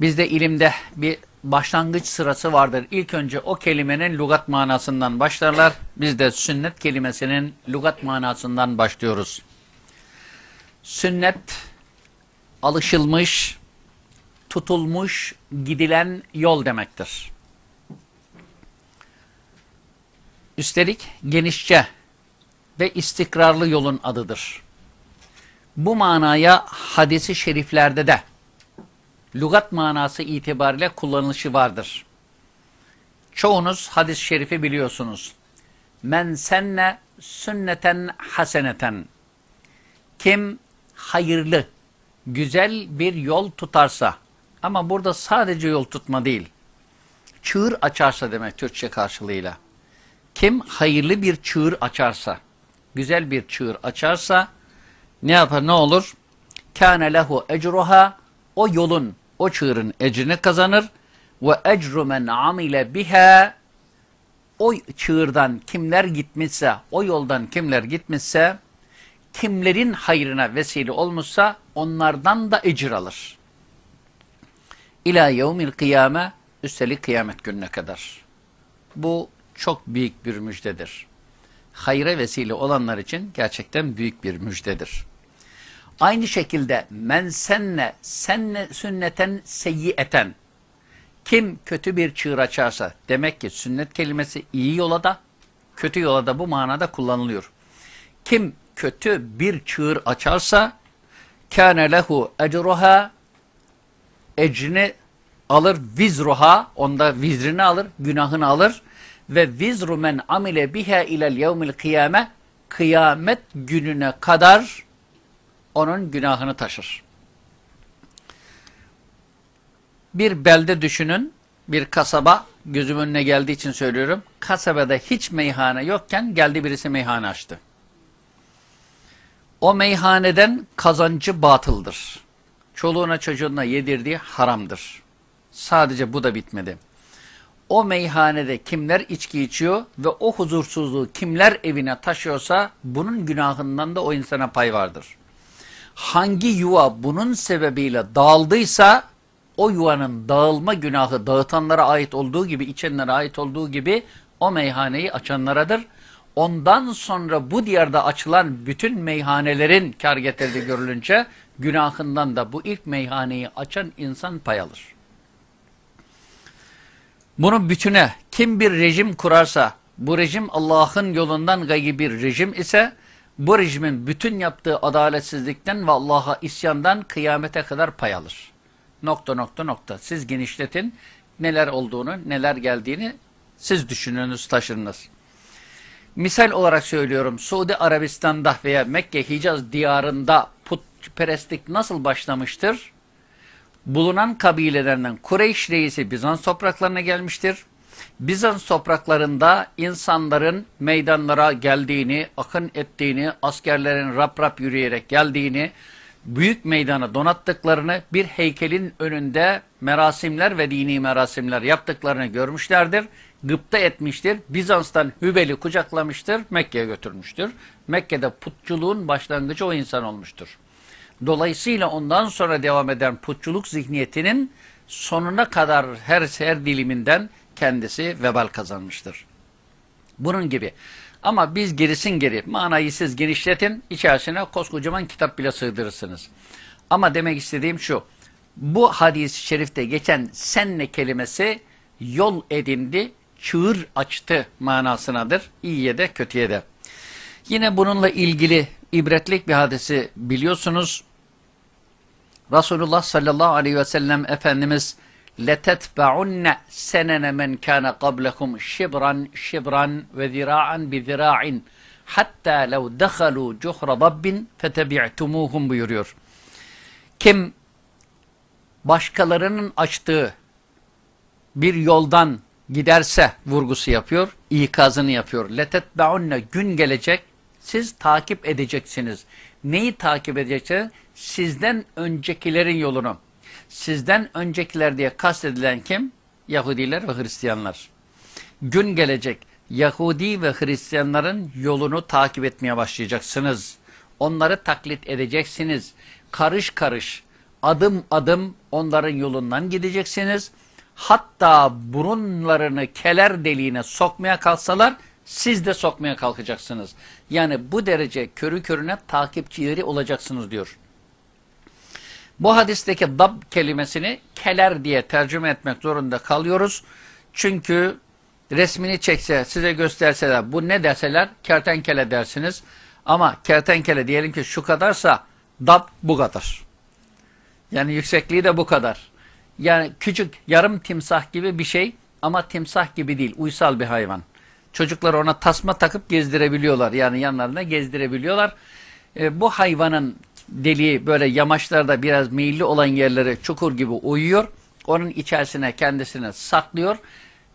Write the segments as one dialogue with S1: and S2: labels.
S1: Bizde ilimde bir başlangıç sırası vardır. İlk önce o kelimenin lügat manasından başlarlar. Biz de sünnet kelimesinin lügat manasından başlıyoruz. Sünnet alışılmış, tutulmuş, gidilen yol demektir. Üstelik genişçe ve istikrarlı yolun adıdır. Bu manaya hadisi şeriflerde de lügat manası itibariyle kullanılışı vardır. Çoğunuz hadis-i şerifi biliyorsunuz. Men senne sünneten haseneten. Kim hayırlı, güzel bir yol tutarsa, ama burada sadece yol tutma değil, çığır açarsa demek Türkçe karşılığıyla. Kim hayırlı bir çığır açarsa, güzel bir çığır açarsa, ne yapar, ne olur? Kâne lehu ecruha, o yolun, o çığırın ecrini kazanır. Ve ecru men amile biha, o çığırdan kimler gitmişse, o yoldan kimler gitmişse, kimlerin hayrına vesile olmuşsa, onlardan da ecir alır. İlâ yevmil kıyame, üstelik kıyamet gününe kadar. Bu çok büyük bir müjdedir. Hayra vesile olanlar için gerçekten büyük bir müjdedir. Aynı şekilde men senne, senne sünneten seyyieten. Kim kötü bir çığır açarsa, demek ki sünnet kelimesi iyi yola da, kötü yola da bu manada kullanılıyor. Kim kötü bir çığır açarsa, kâne lehu ecruha, ecrini alır, vizruha, onda vizrini alır, günahını alır ve vizru men amile biha ilel yevmil kıyame, kıyamet gününe kadar onun günahını taşır. Bir belde düşünün, bir kasaba, gözüm önüne geldiği için söylüyorum. Kasabada hiç meyhane yokken geldi birisi meyhane açtı. O meyhaneden kazancı batıldır. Çoluğuna çocuğuna yedirdiği haramdır. Sadece bu da bitmedi. O meyhanede kimler içki içiyor ve o huzursuzluğu kimler evine taşıyorsa bunun günahından da o insana pay vardır hangi yuva bunun sebebiyle dağıldıysa o yuvanın dağılma günahı dağıtanlara ait olduğu gibi, içenlere ait olduğu gibi o meyhaneyi açanlaradır. Ondan sonra bu diyarda açılan bütün meyhanelerin kar getirdiği görülünce günahından da bu ilk meyhaneyi açan insan pay alır. Bunun bütüne kim bir rejim kurarsa, bu rejim Allah'ın yolundan gayri bir rejim ise bu rejimin bütün yaptığı adaletsizlikten ve Allah'a isyandan kıyamete kadar pay alır. Nokta nokta nokta. Siz genişletin neler olduğunu, neler geldiğini siz düşününüz, taşınız. Misal olarak söylüyorum, Suudi Arabistan'da veya Mekke, Hicaz diyarında putperestlik nasıl başlamıştır? Bulunan kabilelerden Kureyş reisi Bizans topraklarına gelmiştir. Bizans topraklarında insanların meydanlara geldiğini, akın ettiğini, askerlerin rap rap yürüyerek geldiğini, büyük meydana donattıklarını, bir heykelin önünde merasimler ve dini merasimler yaptıklarını görmüşlerdir. Gıpta etmiştir. Bizans'tan Hübel'i kucaklamıştır, Mekke'ye götürmüştür. Mekke'de putçuluğun başlangıcı o insan olmuştur. Dolayısıyla ondan sonra devam eden putçuluk zihniyetinin sonuna kadar her, her diliminden kendisi vebal kazanmıştır. Bunun gibi. Ama biz gerisin geri, manayı siz genişletin, içerisine koskocaman kitap bile sığdırırsınız. Ama demek istediğim şu, bu hadis-i şerifte geçen senne kelimesi yol edindi, çığır açtı manasınadır. İyiye de kötüye de. Yine bununla ilgili ibretlik bir hadisi biliyorsunuz. Resulullah sallallahu aleyhi ve sellem Efendimiz لَتَتْبَعُنَّ سَنَنَ مَنْ كَانَ قَبْلَكُمْ شِبْرًا شِبْرًا وَذِرَاعًا بِذِرَاعٍ hatta لَوْ دَخَلُوا جُحْرَ ضَبٍّ فَتَبِعْتُمُوهُمْ buyuruyor. Kim başkalarının açtığı bir yoldan giderse vurgusu yapıyor, ikazını yapıyor. لَتَتْبَعُنَّ gün gelecek, siz takip edeceksiniz. Neyi takip edeceksiniz? Sizden öncekilerin yolunu. Sizden öncekiler diye kastedilen kim? Yahudiler ve Hristiyanlar. Gün gelecek Yahudi ve Hristiyanların yolunu takip etmeye başlayacaksınız. Onları taklit edeceksiniz. Karış karış Adım adım onların yolundan gideceksiniz. Hatta burunlarını keler deliğine sokmaya kalksalar siz de sokmaya kalkacaksınız. Yani bu derece körü körüne takipçileri olacaksınız diyor. Bu hadisteki dab kelimesini keler diye tercüme etmek zorunda kalıyoruz. Çünkü resmini çekse, size gösterseler, bu ne deseler kertenkele dersiniz. Ama kertenkele diyelim ki şu kadarsa dab bu kadar. Yani yüksekliği de bu kadar. Yani küçük yarım timsah gibi bir şey ama timsah gibi değil, uysal bir hayvan. Çocuklar ona tasma takıp gezdirebiliyorlar. Yani yanlarına gezdirebiliyorlar. E, bu hayvanın deliği böyle yamaçlarda biraz meyilli olan yerleri çukur gibi uyuyor. Onun içerisine kendisini saklıyor.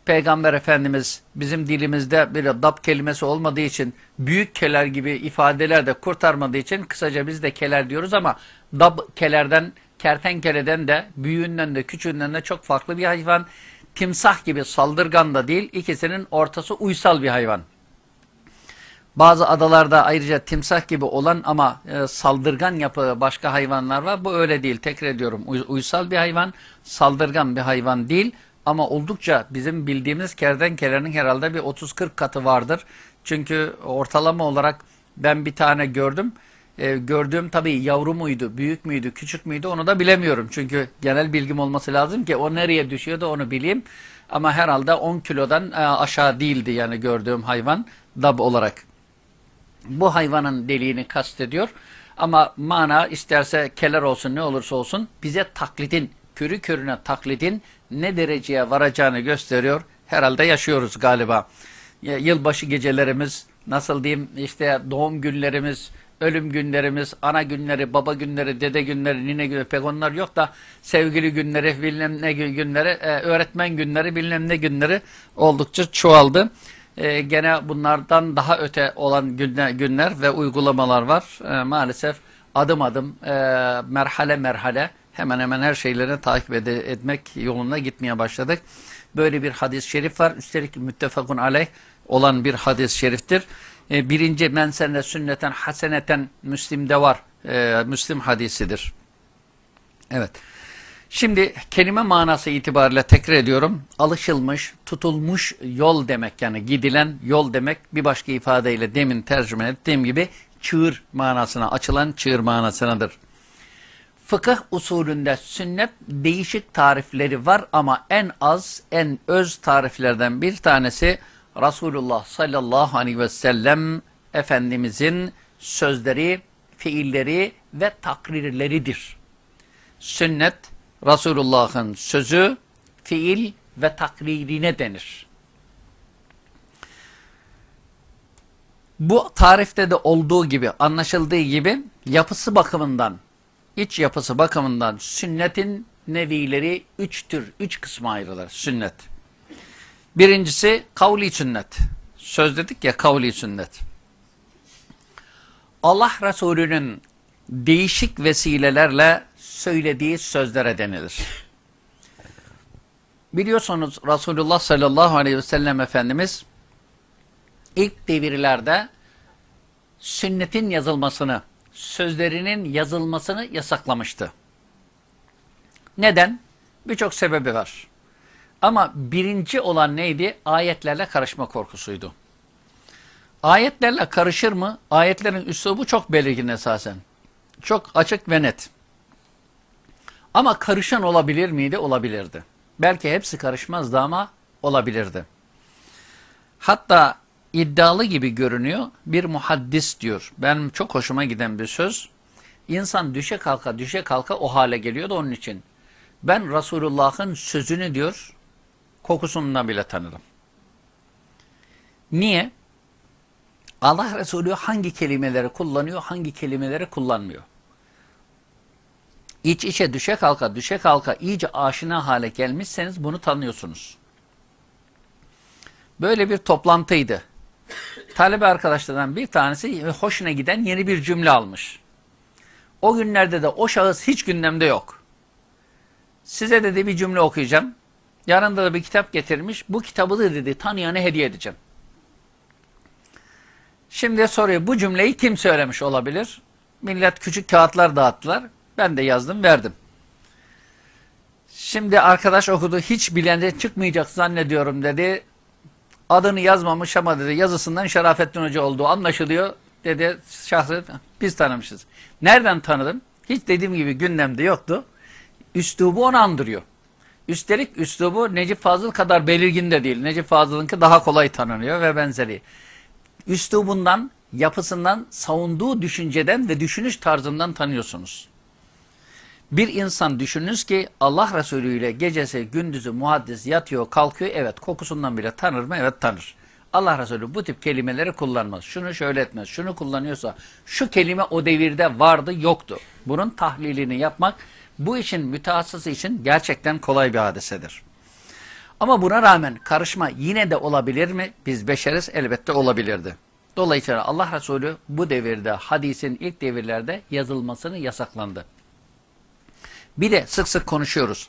S1: Peygamber Efendimiz bizim dilimizde bir dab kelimesi olmadığı için büyük keler gibi ifadeler de kurtarmadığı için kısaca biz de keler diyoruz ama dab kelerden, kertenkeleden de büyüğünden de küçüğünden de çok farklı bir hayvan. Timsah gibi saldırgan da değil, ikisinin ortası uysal bir hayvan. Bazı adalarda ayrıca timsah gibi olan ama e, saldırgan yapı başka hayvanlar var. Bu öyle değil. Tekrar ediyorum. Uy uysal bir hayvan, saldırgan bir hayvan değil. Ama oldukça bizim bildiğimiz kertenkelenin herhalde bir 30-40 katı vardır. Çünkü ortalama olarak ben bir tane gördüm. E, gördüğüm tabii yavru muydu, büyük müydü, küçük müydü onu da bilemiyorum. Çünkü genel bilgim olması lazım ki o nereye düşüyor da onu bileyim. Ama herhalde 10 kilodan e, aşağı değildi yani gördüğüm hayvan dab olarak. Bu hayvanın deliğini kastediyor. Ama mana isterse keler olsun ne olursa olsun bize taklidin, körü körüne taklidin ne dereceye varacağını gösteriyor. Herhalde yaşıyoruz galiba. Yılbaşı gecelerimiz, nasıl diyeyim işte doğum günlerimiz, ölüm günlerimiz, ana günleri, baba günleri, dede günleri, nine günleri pek onlar yok da sevgili günleri, bilmem ne günleri, e, öğretmen günleri, bilmem ne günleri oldukça çoğaldı. E, gene bunlardan daha öte olan günler, günler ve uygulamalar var. E, maalesef adım adım, e, merhale merhale hemen hemen her şeylerini takip ed etmek yoluna gitmeye başladık. Böyle bir hadis-i şerif var. Üstelik müttefakun aleyh olan bir hadis-i şeriftir. E, birinci men sünneten haseneten Müslim'de var. E, Müslim hadisidir. Evet. Şimdi kelime manası itibariyle tekrar ediyorum. Alışılmış, tutulmuş yol demek yani gidilen yol demek bir başka ifadeyle demin tercüme ettiğim gibi çığır manasına, açılan çığır manasınadır. Fıkıh usulünde sünnet değişik tarifleri var ama en az, en öz tariflerden bir tanesi Resulullah sallallahu aleyhi ve sellem Efendimizin sözleri, fiilleri ve takrirleridir. Sünnet, Resulullah'ın sözü, fiil ve takririne denir. Bu tarifte de olduğu gibi, anlaşıldığı gibi yapısı bakımından, iç yapısı bakımından sünnetin nevileri üç tür, üç kısma ayrılır sünnet. Birincisi kavli sünnet. Söz dedik ya kavli sünnet. Allah Resulü'nün değişik vesilelerle söylediği sözlere denilir. Biliyorsunuz Resulullah sallallahu aleyhi ve sellem Efendimiz ilk devirlerde sünnetin yazılmasını, sözlerinin yazılmasını yasaklamıştı. Neden? Birçok sebebi var. Ama birinci olan neydi? Ayetlerle karışma korkusuydu. Ayetlerle karışır mı? Ayetlerin üslubu çok belirgin esasen. Çok açık ve net. Ama karışan olabilir miydi? Olabilirdi. Belki hepsi karışmazdı ama olabilirdi. Hatta iddialı gibi görünüyor. Bir muhaddis diyor. Benim çok hoşuma giden bir söz. İnsan düşe kalka düşe kalka o hale geliyordu onun için. Ben Resulullah'ın sözünü diyor kokusundan bile tanırım. Niye? Allah Resulü hangi kelimeleri kullanıyor, hangi kelimeleri kullanmıyor. İç içe düşe kalka, düşe kalka iyice aşina hale gelmişseniz bunu tanıyorsunuz. Böyle bir toplantıydı. Talebe arkadaşlardan bir tanesi hoşuna giden yeni bir cümle almış. O günlerde de o şahıs hiç gündemde yok. Size dedi bir cümle okuyacağım. Yanında da bir kitap getirmiş. Bu kitabı da dedi tanıyana hediye edeceğim. Şimdi soruyor bu cümleyi kim söylemiş olabilir? Millet küçük kağıtlar dağıttılar. Ben de yazdım verdim. Şimdi arkadaş okudu hiç bilende çıkmayacak zannediyorum dedi. Adını yazmamış ama dedi yazısından Şerafettin Hoca olduğu anlaşılıyor. Dedi şahsı biz tanımışız. Nereden tanıdım? Hiç dediğim gibi gündemde yoktu. Üslubu onu andırıyor. Üstelik üslubu Necip Fazıl kadar belirgin de değil. Necip Fazıl'ınki daha kolay tanınıyor ve benzeri. Üslubundan, yapısından, savunduğu düşünceden ve düşünüş tarzından tanıyorsunuz. Bir insan düşününüz ki Allah Resulü ile gecesi gündüzü muhaddis yatıyor kalkıyor evet kokusundan bile tanır mı? Evet tanır. Allah Resulü bu tip kelimeleri kullanmaz. Şunu şöyle etmez. Şunu kullanıyorsa şu kelime o devirde vardı yoktu. Bunun tahlilini yapmak bu işin mütehassısı için gerçekten kolay bir hadisedir. Ama buna rağmen karışma yine de olabilir mi? Biz beşeriz elbette olabilirdi. Dolayısıyla Allah Resulü bu devirde hadisin ilk devirlerde yazılmasını yasaklandı. Bir de sık sık konuşuyoruz.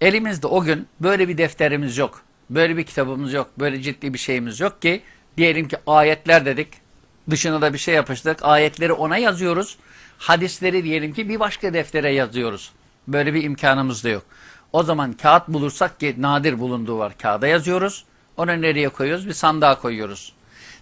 S1: Elimizde o gün böyle bir defterimiz yok. Böyle bir kitabımız yok. Böyle ciddi bir şeyimiz yok ki diyelim ki ayetler dedik. Dışına da bir şey yapıştık. Ayetleri ona yazıyoruz. Hadisleri diyelim ki bir başka deftere yazıyoruz. Böyle bir imkanımız da yok. O zaman kağıt bulursak ki nadir bulunduğu var. Kağıda yazıyoruz. Onu nereye koyuyoruz? Bir sandığa koyuyoruz.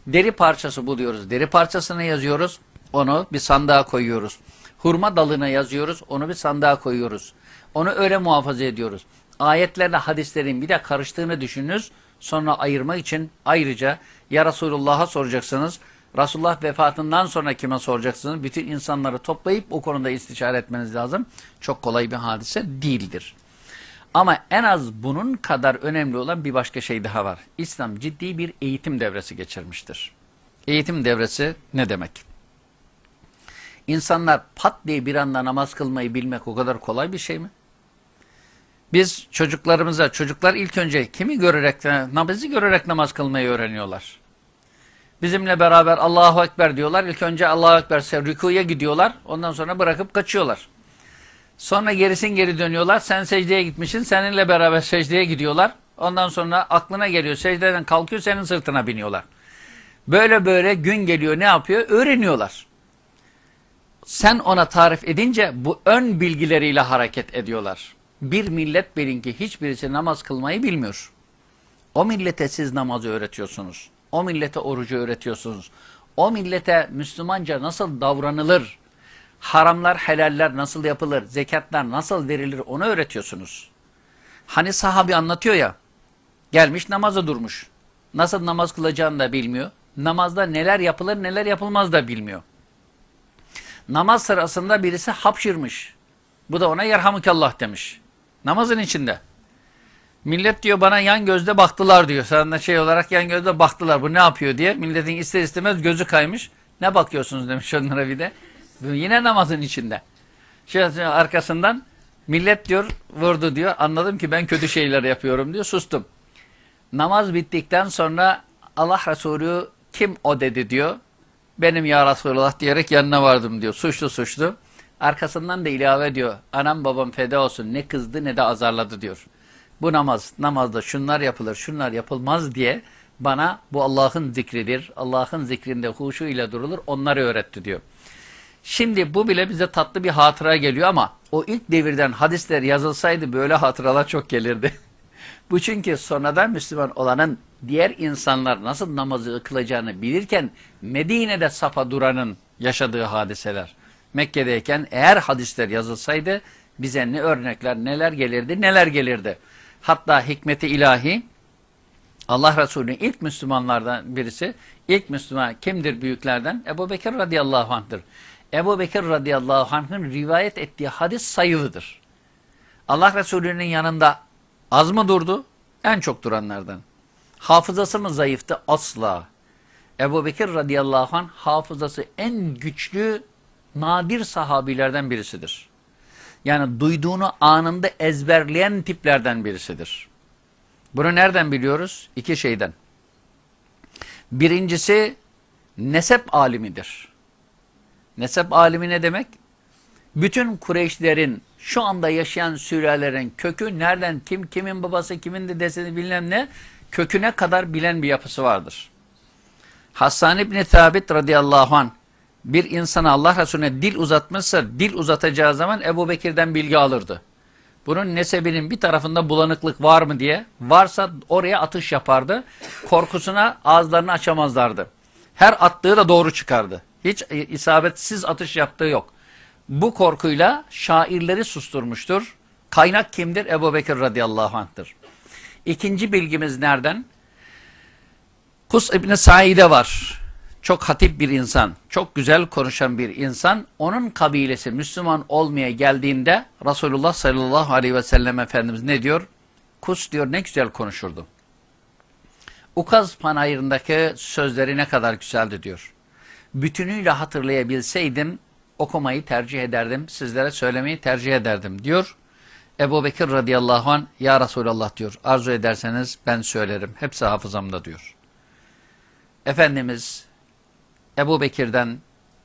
S1: Deri parçası buluyoruz. Deri parçasına yazıyoruz. Onu bir sandığa koyuyoruz. Hurma dalına yazıyoruz. Onu bir sandığa koyuyoruz. Onu öyle muhafaza ediyoruz. Ayetlerle hadislerin bir de karıştığını düşününüz. Sonra ayırmak için ayrıca ya Resulullah'a soracaksınız. Resulullah vefatından sonra kime soracaksınız? Bütün insanları toplayıp o konuda istişare etmeniz lazım. Çok kolay bir hadise değildir. Ama en az bunun kadar önemli olan bir başka şey daha var. İslam ciddi bir eğitim devresi geçirmiştir. Eğitim devresi ne demek? İnsanlar pat diye bir anda namaz kılmayı bilmek o kadar kolay bir şey mi? Biz çocuklarımıza, çocuklar ilk önce kimi görerek, namazı görerek namaz kılmayı öğreniyorlar. Bizimle beraber Allahu Ekber diyorlar. İlk önce Allahu Ekber rükuya gidiyorlar. Ondan sonra bırakıp kaçıyorlar. Sonra gerisin geri dönüyorlar. Sen secdeye gitmişsin. Seninle beraber secdeye gidiyorlar. Ondan sonra aklına geliyor. Secdeden kalkıyor. Senin sırtına biniyorlar. Böyle böyle gün geliyor. Ne yapıyor? Öğreniyorlar. Sen ona tarif edince bu ön bilgileriyle hareket ediyorlar. Bir millet bilin ki hiçbirisi namaz kılmayı bilmiyor. O millete siz namazı öğretiyorsunuz. O millete orucu öğretiyorsunuz. O millete Müslümanca nasıl davranılır, haramlar, helaller nasıl yapılır, zekatlar nasıl verilir onu öğretiyorsunuz. Hani sahabi anlatıyor ya, gelmiş namaza durmuş. Nasıl namaz kılacağını da bilmiyor. Namazda neler yapılır neler yapılmaz da bilmiyor. Namaz sırasında birisi hapşırmış. Bu da ona yerhamukallah demiş. Namazın içinde. Millet diyor bana yan gözle baktılar diyor. Sana şey olarak yan gözle baktılar. Bu ne yapıyor diye. Milletin ister istemez gözü kaymış. Ne bakıyorsunuz demiş onlara bir de. Yine namazın içinde. Şey arkasından millet diyor vurdu diyor. Anladım ki ben kötü şeyler yapıyorum diyor. Sustum. Namaz bittikten sonra Allah Resulü kim o dedi diyor. Benim ya Resulullah diyerek yanına vardım diyor. Suçlu suçlu. Arkasından da ilave diyor. Anam babam feda olsun ne kızdı ne de azarladı diyor. Bu namaz, namazda şunlar yapılır, şunlar yapılmaz diye bana bu Allah'ın zikridir. Allah'ın zikrinde huşu ile durulur. Onları öğretti diyor. Şimdi bu bile bize tatlı bir hatıra geliyor ama o ilk devirden hadisler yazılsaydı böyle hatıralar çok gelirdi. bu çünkü sonradan Müslüman olanın diğer insanlar nasıl namazı kılacağını bilirken Medine'de safa duranın yaşadığı hadiseler. Mekke'deyken eğer hadisler yazılsaydı bize ne örnekler neler gelirdi neler gelirdi. Hatta hikmeti ilahi Allah Resulü'nün ilk Müslümanlardan birisi, ilk Müslüman kimdir büyüklerden? Ebu Bekir radıyallahu anh'tır. Ebu Bekir radıyallahu anh'ın rivayet ettiği hadis sayılıdır. Allah Resulü'nün yanında az mı durdu? En çok duranlardan. Hafızası mı zayıftı? Asla. Ebu Bekir radıyallahu anh hafızası en güçlü, nadir sahabilerden birisidir. Yani duyduğunu anında ezberleyen tiplerden birisidir. Bunu nereden biliyoruz? İki şeyden. Birincisi nesep alimidir. Nesep alimi ne demek? Bütün Kureyşlerin şu anda yaşayan sülalelerin kökü nereden, kim, kimin babası, kimin dedesini bilmem ne köküne kadar bilen bir yapısı vardır. Hassan İbni Thabit radıyallahu anh bir insana Allah Resulüne dil uzatmışsa dil uzatacağı zaman Ebu Bekir'den bilgi alırdı. Bunun nesebinin bir tarafında bulanıklık var mı diye. Varsa oraya atış yapardı. Korkusuna ağızlarını açamazlardı. Her attığı da doğru çıkardı. Hiç isabetsiz atış yaptığı yok. Bu korkuyla şairleri susturmuştur. Kaynak kimdir? Ebu Bekir radıyallahu anh'tır. İkinci bilgimiz nereden? Kus İbni Said'e var. Çok hatip bir insan, çok güzel konuşan bir insan. Onun kabilesi Müslüman olmaya geldiğinde Resulullah sallallahu aleyhi ve sellem Efendimiz ne diyor? Kus diyor ne güzel konuşurdu. Ukaz panayırındaki sözleri ne kadar güzeldi diyor. Bütünüyle hatırlayabilseydim okumayı tercih ederdim, sizlere söylemeyi tercih ederdim diyor. Ebu Bekir radıyallahu an ya Resulallah diyor arzu ederseniz ben söylerim. Hepsi hafızamda diyor. Efendimiz Ebu Bekir'den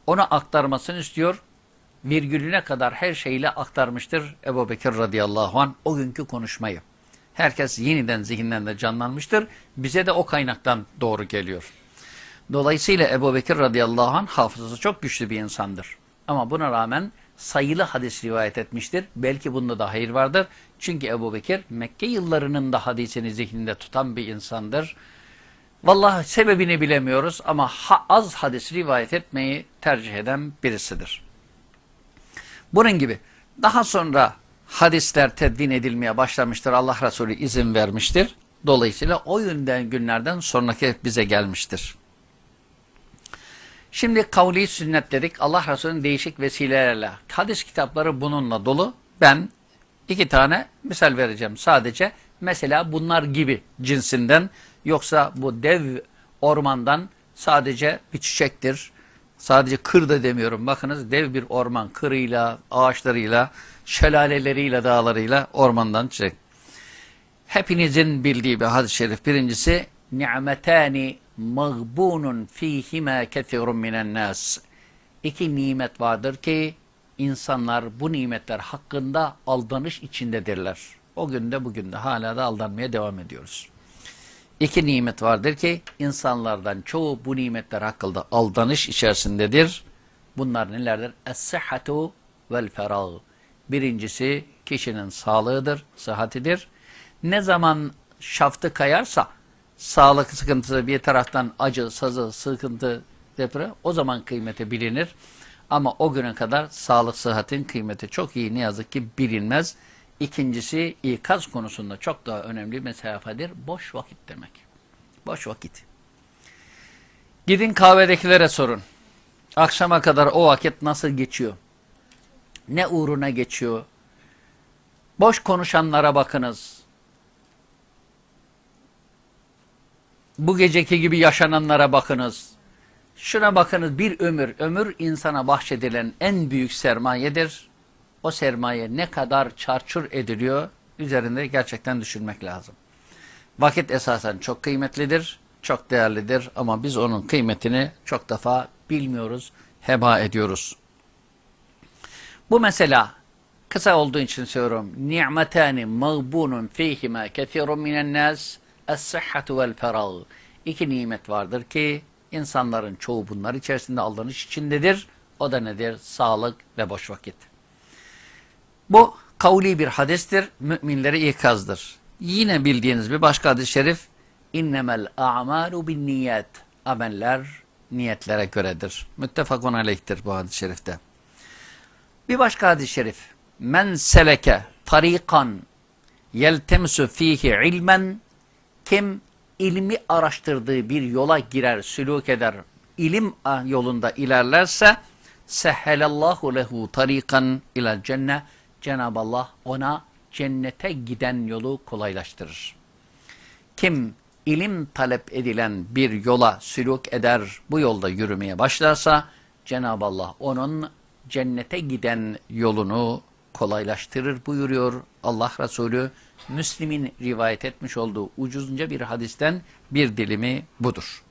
S1: ona aktarmasını istiyor. Virgülüne kadar her şeyle aktarmıştır Ebu Bekir radıyallahu an o günkü konuşmayı. Herkes yeniden zihinden de canlanmıştır. Bize de o kaynaktan doğru geliyor. Dolayısıyla Ebu Bekir radıyallahu anh hafızası çok güçlü bir insandır. Ama buna rağmen sayılı hadis rivayet etmiştir. Belki bunda da hayır vardır. Çünkü Ebu Bekir Mekke yıllarının da hadisini zihninde tutan bir insandır. Vallahi sebebini bilemiyoruz ama ha az hadis rivayet etmeyi tercih eden birisidir. Bunun gibi daha sonra hadisler tedvin edilmeye başlamıştır. Allah Resulü izin vermiştir. Dolayısıyla o yünden günlerden sonraki bize gelmiştir. Şimdi kavli sünnet dedik. Allah Resulü'nün değişik vesilelerle. Hadis kitapları bununla dolu. Ben iki tane misal vereceğim sadece. Mesela bunlar gibi cinsinden yoksa bu dev ormandan sadece bir çiçektir. Sadece kır da demiyorum. Bakınız dev bir orman kırıyla, ağaçlarıyla, şelaleleriyle, dağlarıyla ormandan çiçek. Hepinizin bildiği bir hadis-i şerif. Birincisi ni'metani mağbunun fihime kethirun minen nas. İki nimet vardır ki insanlar bu nimetler hakkında aldanış içindedirler. O günde bugün de hala da aldanmaya devam ediyoruz. İki nimet vardır ki insanlardan çoğu bu nimetler hakkında aldanış içerisindedir. Bunlar nelerdir? Es-sıhhatu vel ferah. Birincisi kişinin sağlığıdır, sıhhatidir. Ne zaman şaftı kayarsa sağlık sıkıntısı bir taraftan acı, sazı, sıkıntı, deprem o zaman kıymeti bilinir. Ama o güne kadar sağlık, sıhhatin kıymeti çok iyi ne yazık ki bilinmez. İkincisi ikaz konusunda çok daha önemli mesafeler boş vakit demek. Boş vakit. Gidin kahvedekilere sorun. Akşama kadar o vakit nasıl geçiyor? Ne uğruna geçiyor? Boş konuşanlara bakınız. Bu geceki gibi yaşananlara bakınız. Şuna bakınız bir ömür, ömür insana bahşedilen en büyük sermayedir. O sermaye ne kadar çarçur ediliyor üzerinde gerçekten düşünmek lazım. Vakit esasen çok kıymetlidir, çok değerlidir ama biz onun kıymetini çok defa bilmiyoruz, heba ediyoruz. Bu mesela kısa olduğu için söylüyorum. Ni'metani mağbunun fihima kethirun minen nas es-sıhhatu vel ferah. İki nimet vardır ki insanların çoğu bunlar içerisinde aldanış içindedir. O da nedir? Sağlık ve boş vakit. Bu kavli bir hadistir. Müminlere ikazdır. Yine bildiğiniz bir başka hadis-i şerif innemel a'malu bin niyet. Ameller niyetlere göredir. Müttefakun aleyhtir bu hadis-i şerifte. Bir başka hadis-i şerif. Men seleke tarikan yeltemsu fihi ilmen kim ilmi araştırdığı bir yola girer, sülük eder, ilim yolunda ilerlerse sehhelallahu lehu tarikan ila cennet Cenab-ı Allah ona cennete giden yolu kolaylaştırır. Kim ilim talep edilen bir yola sülük eder, bu yolda yürümeye başlarsa Cenab-ı Allah onun cennete giden yolunu kolaylaştırır buyuruyor Allah Resulü. Müslim'in rivayet etmiş olduğu ucuzunca bir hadisten bir dilimi budur.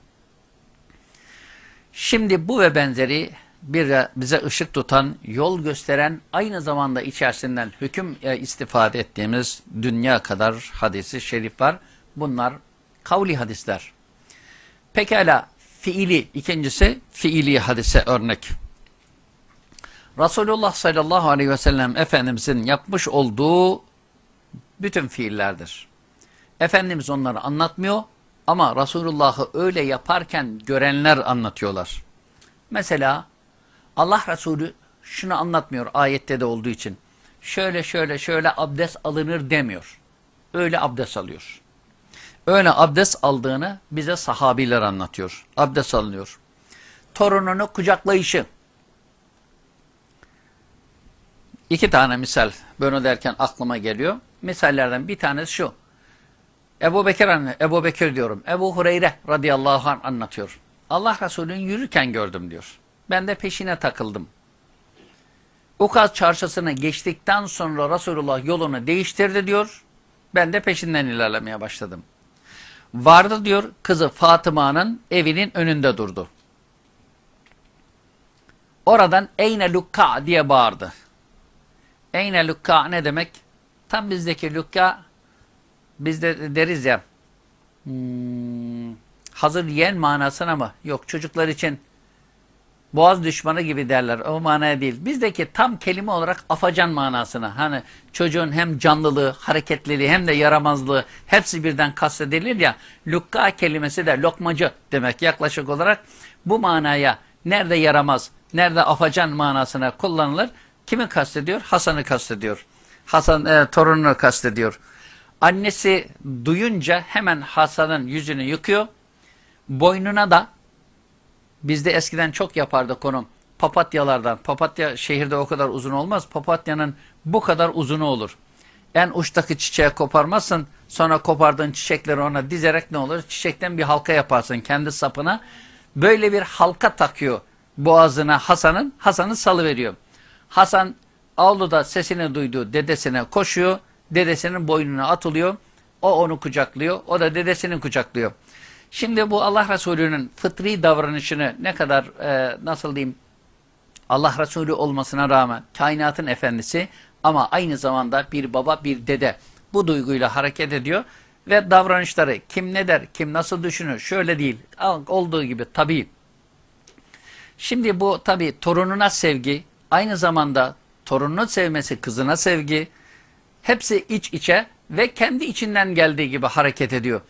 S1: Şimdi bu ve benzeri bir bize ışık tutan, yol gösteren, aynı zamanda içerisinden hüküm e, istifade ettiğimiz dünya kadar hadisi şerif var. Bunlar kavli hadisler. Pekala fiili, ikincisi fiili hadise örnek. Resulullah sallallahu aleyhi ve sellem Efendimizin yapmış olduğu bütün fiillerdir. Efendimiz onları anlatmıyor ama Resulullah'ı öyle yaparken görenler anlatıyorlar. Mesela Allah Resulü şunu anlatmıyor ayette de olduğu için. Şöyle şöyle şöyle abdest alınır demiyor. Öyle abdest alıyor. Öyle abdest aldığını bize sahabiler anlatıyor. Abdest alınıyor. Torununu kucaklayışı. İki tane misal böyle derken aklıma geliyor. Misallerden bir tanesi şu. Ebu Bekir, Ebu Bekir diyorum. Ebu Hureyre radıyallahu anh anlatıyor. Allah Resulü'nün yürürken gördüm diyor. Ben de peşine takıldım. Ukaz çarşısını geçtikten sonra Resulullah yolunu değiştirdi diyor. Ben de peşinden ilerlemeye başladım. Vardı diyor kızı Fatıma'nın evinin önünde durdu. Oradan Eyne Lukka diye bağırdı. Eyne Lukka ne demek? Tam bizdeki Lukka bizde deriz ya hmm, hazır yiyen manasına mı? Yok çocuklar için boğaz düşmanı gibi derler. O manaya değil. Bizdeki tam kelime olarak afacan manasına. Hani çocuğun hem canlılığı, hareketliliği hem de yaramazlığı hepsi birden kastedilir ya. Lukka kelimesi de lokmacı demek yaklaşık olarak. Bu manaya nerede yaramaz, nerede afacan manasına kullanılır. Kimi kastediyor? Hasan'ı kastediyor. Hasan e, torununu kastediyor. Annesi duyunca hemen Hasan'ın yüzünü yıkıyor. Boynuna da Bizde eskiden çok yapardık onu. Papatyalardan. Papatya şehirde o kadar uzun olmaz. Papatyanın bu kadar uzunu olur. En uçtaki çiçeği koparmazsın. Sonra kopardığın çiçekleri ona dizerek ne olur? Çiçekten bir halka yaparsın kendi sapına. Böyle bir halka takıyor boğazına Hasan'ın. Hasan'ı salıveriyor. Hasan avluda sesini duyduğu dedesine koşuyor. Dedesinin boynuna atılıyor. O onu kucaklıyor. O da dedesini kucaklıyor. Şimdi bu Allah Resulü'nün fıtri davranışını ne kadar e, nasıl diyeyim Allah Resulü olmasına rağmen kainatın efendisi ama aynı zamanda bir baba bir dede bu duyguyla hareket ediyor ve davranışları kim ne der kim nasıl düşünür şöyle değil olduğu gibi tabii. Şimdi bu tabii torununa sevgi aynı zamanda torununu sevmesi kızına sevgi hepsi iç içe ve kendi içinden geldiği gibi hareket ediyor.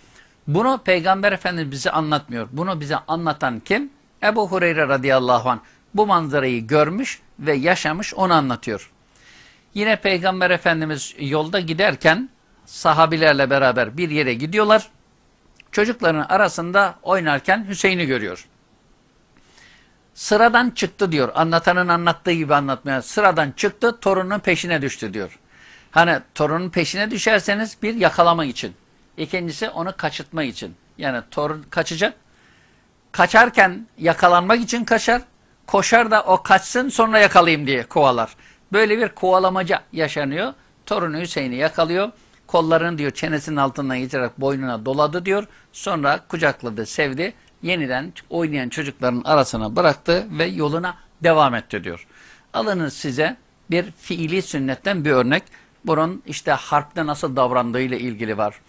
S1: Bunu Peygamber Efendimiz bize anlatmıyor. Bunu bize anlatan kim? Ebu Hureyre radıyallahu anh. Bu manzarayı görmüş ve yaşamış onu anlatıyor. Yine Peygamber Efendimiz yolda giderken sahabilerle beraber bir yere gidiyorlar. Çocukların arasında oynarken Hüseyin'i görüyor. Sıradan çıktı diyor. Anlatanın anlattığı gibi anlatmaya. Sıradan çıktı torunun peşine düştü diyor. Hani torunun peşine düşerseniz bir yakalama için. İkincisi onu kaçırtmak için. Yani torun kaçacak. Kaçarken yakalanmak için kaçar. Koşar da o kaçsın sonra yakalayayım diye kovalar. Böyle bir kovalamaca yaşanıyor. Torunu Hüseyin'i yakalıyor. Kollarını diyor çenesinin altından geçirerek boynuna doladı diyor. Sonra kucakladı, sevdi. Yeniden oynayan çocukların arasına bıraktı ve yoluna devam etti diyor. Alınız size bir fiili sünnetten bir örnek. Bunun işte harpte nasıl davrandığıyla ilgili var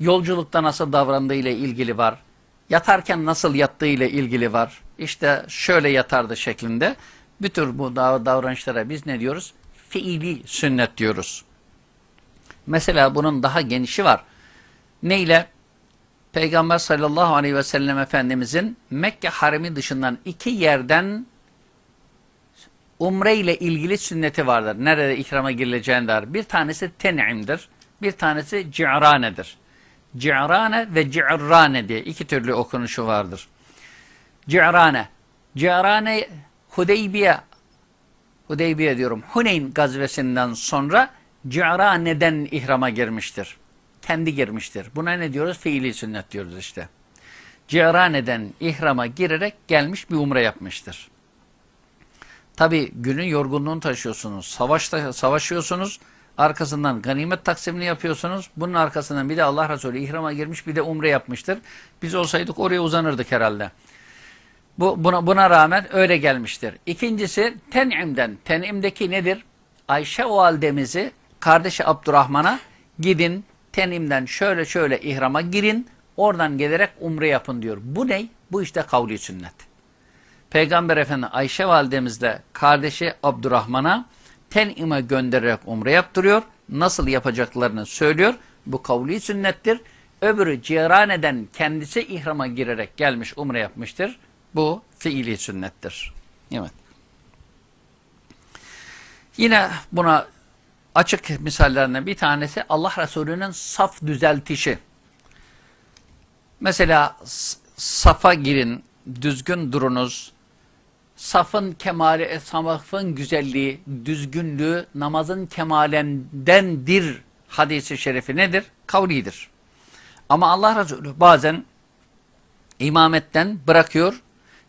S1: yolculukta nasıl davrandığı ile ilgili var. Yatarken nasıl yattığı ile ilgili var. İşte şöyle yatardı şeklinde. Bir tür bu davranışlara biz ne diyoruz? Fiili sünnet diyoruz. Mesela bunun daha genişi var. Neyle? Peygamber sallallahu aleyhi ve sellem Efendimizin Mekke haremi dışından iki yerden umre ile ilgili sünneti vardır. Nerede ihrama girileceğine dair. Bir tanesi ten'imdir. Bir tanesi ci'ranedir. Ci'rane ve Ci'rane diye iki türlü okunuşu vardır. Ci'rane. Ci'rane Hudeybiye Hudeybiye diyorum. Huneyn gazvesinden sonra Ci'rane'den ihrama girmiştir. Kendi girmiştir. Buna ne diyoruz? Fiili sünnet diyoruz işte. Ci'rane'den ihrama girerek gelmiş bir umre yapmıştır. Tabi günün yorgunluğunu taşıyorsunuz. Savaşta savaşıyorsunuz. Arkasından ganimet taksimini yapıyorsunuz. Bunun arkasından bir de Allah Resulü ihrama girmiş bir de umre yapmıştır. Biz olsaydık oraya uzanırdık herhalde. Bu, buna, buna rağmen öyle gelmiştir. İkincisi Ten'im'den. Ten'im'deki nedir? Ayşe validemizi kardeşi Abdurrahman'a gidin Ten'im'den şöyle şöyle ihrama girin. Oradan gelerek umre yapın diyor. Bu ne? Bu işte kavli sünnet. Peygamber Efendi Ayşe validemizle kardeşi Abdurrahman'a Ten'im'e göndererek umre yaptırıyor. nasıl yapacaklarını söylüyor. Bu kavli sünnettir. Öbürü ciraneden kendisi ihrama girerek gelmiş umre yapmıştır. Bu fiili sünnettir. Evet. Yine buna açık misallerinden bir tanesi Allah Resulü'nün saf düzeltişi. Mesela safa girin, düzgün durunuz, safın kemali, safın güzelliği, düzgünlüğü namazın kemalendendir hadisi şerifi nedir? Kavlidir. Ama Allah Resulü bazen imametten bırakıyor,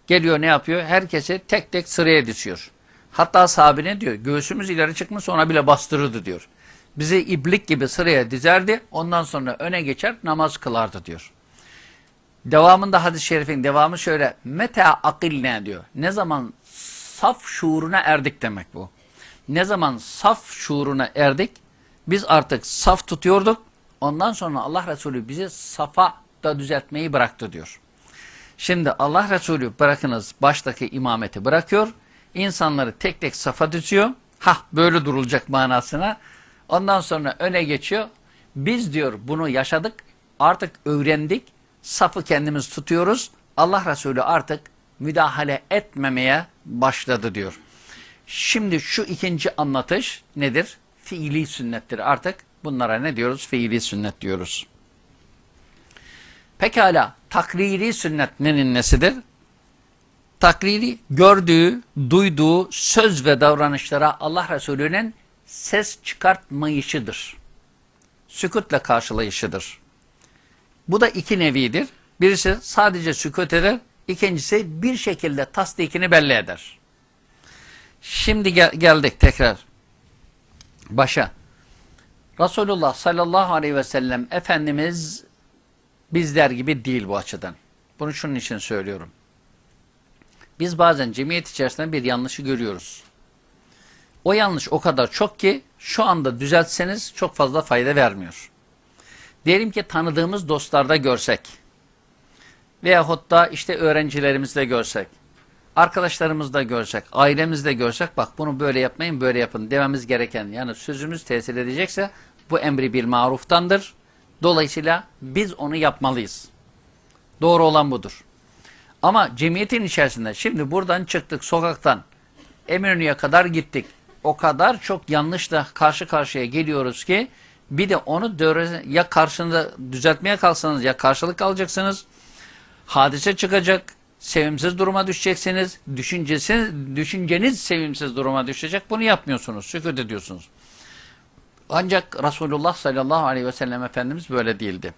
S1: geliyor ne yapıyor? Herkesi tek tek sıraya düşüyor. Hatta sahabe ne diyor? Göğsümüz ileri çıkmış ona bile bastırırdı diyor. Bizi iblik gibi sıraya dizerdi, ondan sonra öne geçer namaz kılardı diyor. Devamında hadis-i şerifin devamı şöyle. Meta akilne diyor. Ne zaman saf şuuruna erdik demek bu. Ne zaman saf şuuruna erdik, biz artık saf tutuyorduk. Ondan sonra Allah Resulü bizi safa da düzeltmeyi bıraktı diyor. Şimdi Allah Resulü bırakınız baştaki imameti bırakıyor. İnsanları tek tek safa düzüyor. Ha böyle durulacak manasına. Ondan sonra öne geçiyor. Biz diyor bunu yaşadık. Artık öğrendik safı kendimiz tutuyoruz. Allah Resulü artık müdahale etmemeye başladı diyor. Şimdi şu ikinci anlatış nedir? Fiili sünnettir. Artık bunlara ne diyoruz? Fiili sünnet diyoruz. Pekala takriri sünnet nenin nesidir? Takriri gördüğü, duyduğu söz ve davranışlara Allah Resulü'nün ses çıkartmayışıdır. Sükutla karşılayışıdır. Bu da iki nevidir. Birisi sadece sükut eder, ikincisi bir şekilde tasdikini belli eder. Şimdi gel geldik tekrar başa. Resulullah sallallahu aleyhi ve sellem Efendimiz bizler gibi değil bu açıdan. Bunu şunun için söylüyorum. Biz bazen cemiyet içerisinde bir yanlışı görüyoruz. O yanlış o kadar çok ki şu anda düzeltseniz çok fazla fayda vermiyor. Diyelim ki tanıdığımız dostlarda görsek veyahut da işte öğrencilerimizde görsek, arkadaşlarımızda görsek, ailemizde görsek bak bunu böyle yapmayın böyle yapın dememiz gereken yani sözümüz tesir edecekse bu emri bir maruftandır. Dolayısıyla biz onu yapmalıyız. Doğru olan budur. Ama cemiyetin içerisinde şimdi buradan çıktık sokaktan Eminönü'ye kadar gittik. O kadar çok yanlışla karşı karşıya geliyoruz ki bir de onu ya karşında düzeltmeye kalsanız ya karşılık alacaksınız. Hadise çıkacak. Sevimsiz duruma düşeceksiniz. Düşüncesi, düşünceniz sevimsiz duruma düşecek. Bunu yapmıyorsunuz. Sükut ediyorsunuz. Ancak Resulullah sallallahu aleyhi ve sellem Efendimiz böyle değildi.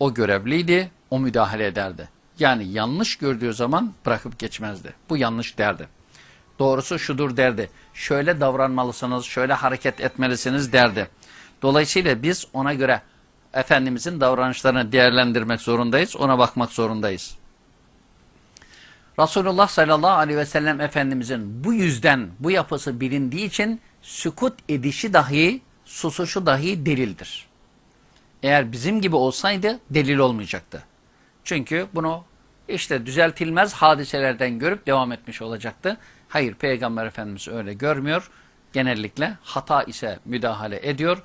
S1: O görevliydi. O müdahale ederdi. Yani yanlış gördüğü zaman bırakıp geçmezdi. Bu yanlış derdi. Doğrusu şudur derdi. Şöyle davranmalısınız, şöyle hareket etmelisiniz derdi. Dolayısıyla biz ona göre Efendimizin davranışlarını değerlendirmek zorundayız, ona bakmak zorundayız. Resulullah sallallahu aleyhi ve sellem Efendimizin bu yüzden, bu yapısı bilindiği için sükut edişi dahi, susuşu dahi delildir. Eğer bizim gibi olsaydı delil olmayacaktı. Çünkü bunu işte düzeltilmez hadiselerden görüp devam etmiş olacaktı. Hayır Peygamber Efendimiz öyle görmüyor. Genellikle hata ise müdahale ediyor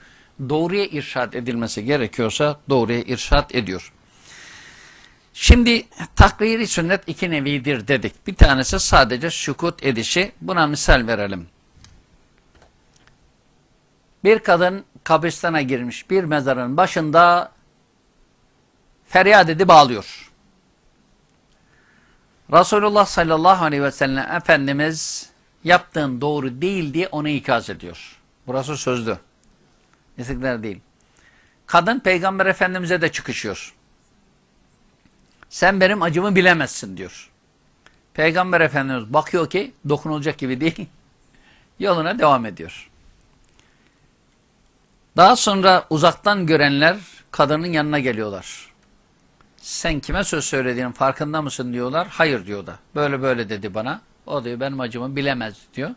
S1: doğruya irşad edilmesi gerekiyorsa doğruya irşad ediyor. Şimdi takriri sünnet iki nevidir dedik. Bir tanesi sadece sükut edişi. Buna misal verelim. Bir kadın kabristana girmiş bir mezarın başında feryat edip ağlıyor. Resulullah sallallahu aleyhi ve sellem Efendimiz yaptığın doğru değil diye onu ikaz ediyor. Burası sözlü. Yasaklar değil. Kadın Peygamber Efendimiz'e de çıkışıyor. Sen benim acımı bilemezsin diyor. Peygamber Efendimiz bakıyor ki dokunulacak gibi değil. Yoluna devam ediyor. Daha sonra uzaktan görenler kadının yanına geliyorlar. Sen kime söz söylediğinin farkında mısın diyorlar. Hayır diyor da. Böyle böyle dedi bana. O diyor benim acımı bilemez diyor.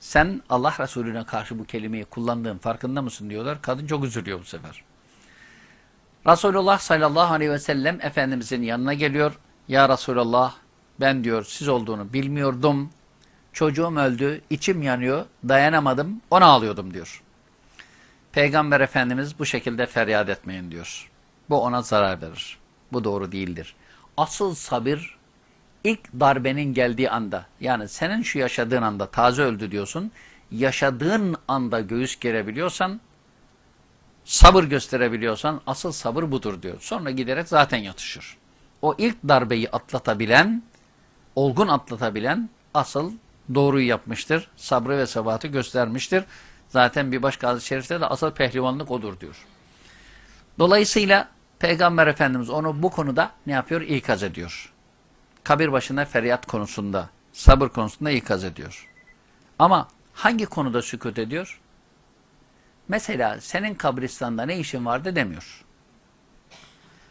S1: Sen Allah Resulüne karşı bu kelimeyi kullandığın farkında mısın diyorlar. Kadın çok üzülüyor bu sefer. Resulullah sallallahu aleyhi ve sellem Efendimizin yanına geliyor. Ya Resulullah ben diyor siz olduğunu bilmiyordum. Çocuğum öldü, içim yanıyor, dayanamadım, ona ağlıyordum diyor. Peygamber Efendimiz bu şekilde feryat etmeyin diyor. Bu ona zarar verir. Bu doğru değildir. Asıl sabır ilk darbenin geldiği anda yani senin şu yaşadığın anda taze öldü diyorsun. Yaşadığın anda göğüs gerebiliyorsan sabır gösterebiliyorsan asıl sabır budur diyor. Sonra giderek zaten yatışır. O ilk darbeyi atlatabilen, olgun atlatabilen asıl doğruyu yapmıştır. Sabrı ve sebatı göstermiştir. Zaten bir başka hadis-i şerifte de asıl pehlivanlık odur diyor. Dolayısıyla Peygamber Efendimiz onu bu konuda ne yapıyor? İkaz ediyor. Kabir başında feryat konusunda, sabır konusunda ikaz ediyor. Ama hangi konuda sükut ediyor? Mesela senin kabristanda ne işin vardı demiyor.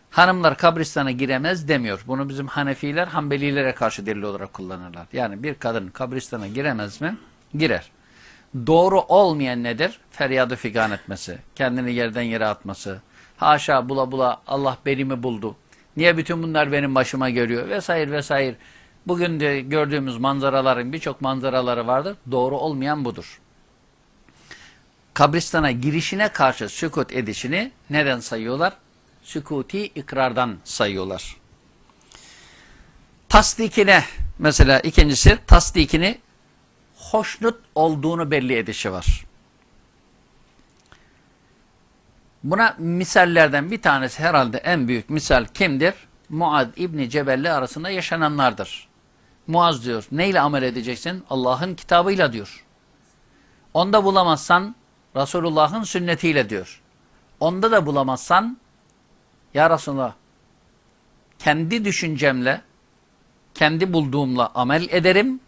S1: Hanımlar kabristana giremez demiyor. Bunu bizim Hanefiler Hanbelilere karşı delil olarak kullanırlar. Yani bir kadın kabristana giremez mi? Girer. Doğru olmayan nedir? Feryadı figan etmesi, kendini yerden yere atması, haşa bula bula Allah beni mi buldu, niye bütün bunlar benim başıma geliyor vesaire vesaire. Bugün de gördüğümüz manzaraların birçok manzaraları vardır. Doğru olmayan budur. Kabristana girişine karşı sükut edişini neden sayıyorlar? Sükuti ikrardan sayıyorlar. Tasdikine mesela ikincisi tasdikini hoşnut olduğunu belli edişi var. Buna misallerden bir tanesi herhalde en büyük misal kimdir? Muad İbni Cebelli arasında yaşananlardır. Muaz diyor, neyle amel edeceksin? Allah'ın kitabıyla diyor. Onda bulamazsan Resulullah'ın sünnetiyle diyor. Onda da bulamazsan Ya Resulullah kendi düşüncemle, kendi bulduğumla amel ederim.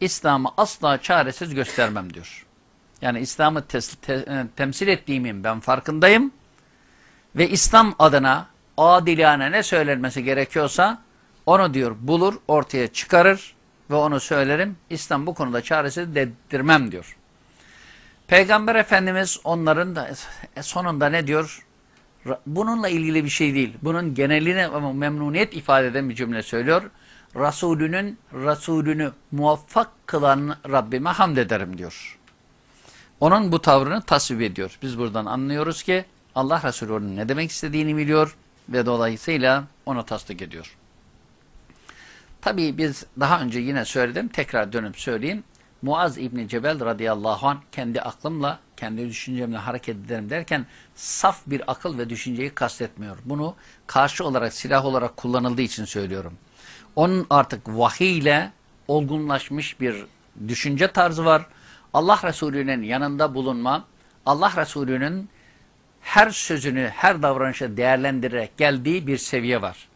S1: İslam'ı asla çaresiz göstermem diyor. Yani İslam'ı te temsil ettiğimin ben farkındayım. Ve İslam adına adilane ne söylenmesi gerekiyorsa onu diyor bulur, ortaya çıkarır ve onu söylerim. İslam bu konuda çaresiz dedirmem diyor. Peygamber Efendimiz onların da sonunda ne diyor? Bununla ilgili bir şey değil. Bunun geneline memnuniyet ifade eden bir cümle söylüyor. Resulünün Resulünü muvaffak kılan Rabbime hamd ederim diyor. Onun bu tavrını tasvip ediyor. Biz buradan anlıyoruz ki Allah Resulü onun ne demek istediğini biliyor ve dolayısıyla onu tasdik ediyor. Tabii biz daha önce yine söyledim, tekrar dönüp söyleyeyim. Muaz İbni Cebel radıyallahu anh kendi aklımla, kendi düşüncemle hareket ederim derken saf bir akıl ve düşünceyi kastetmiyor. Bunu karşı olarak, silah olarak kullanıldığı için söylüyorum. Onun artık vahiy ile olgunlaşmış bir düşünce tarzı var. Allah Resulü'nün yanında bulunma, Allah Resulü'nün her sözünü, her davranışı değerlendirerek geldiği bir seviye var.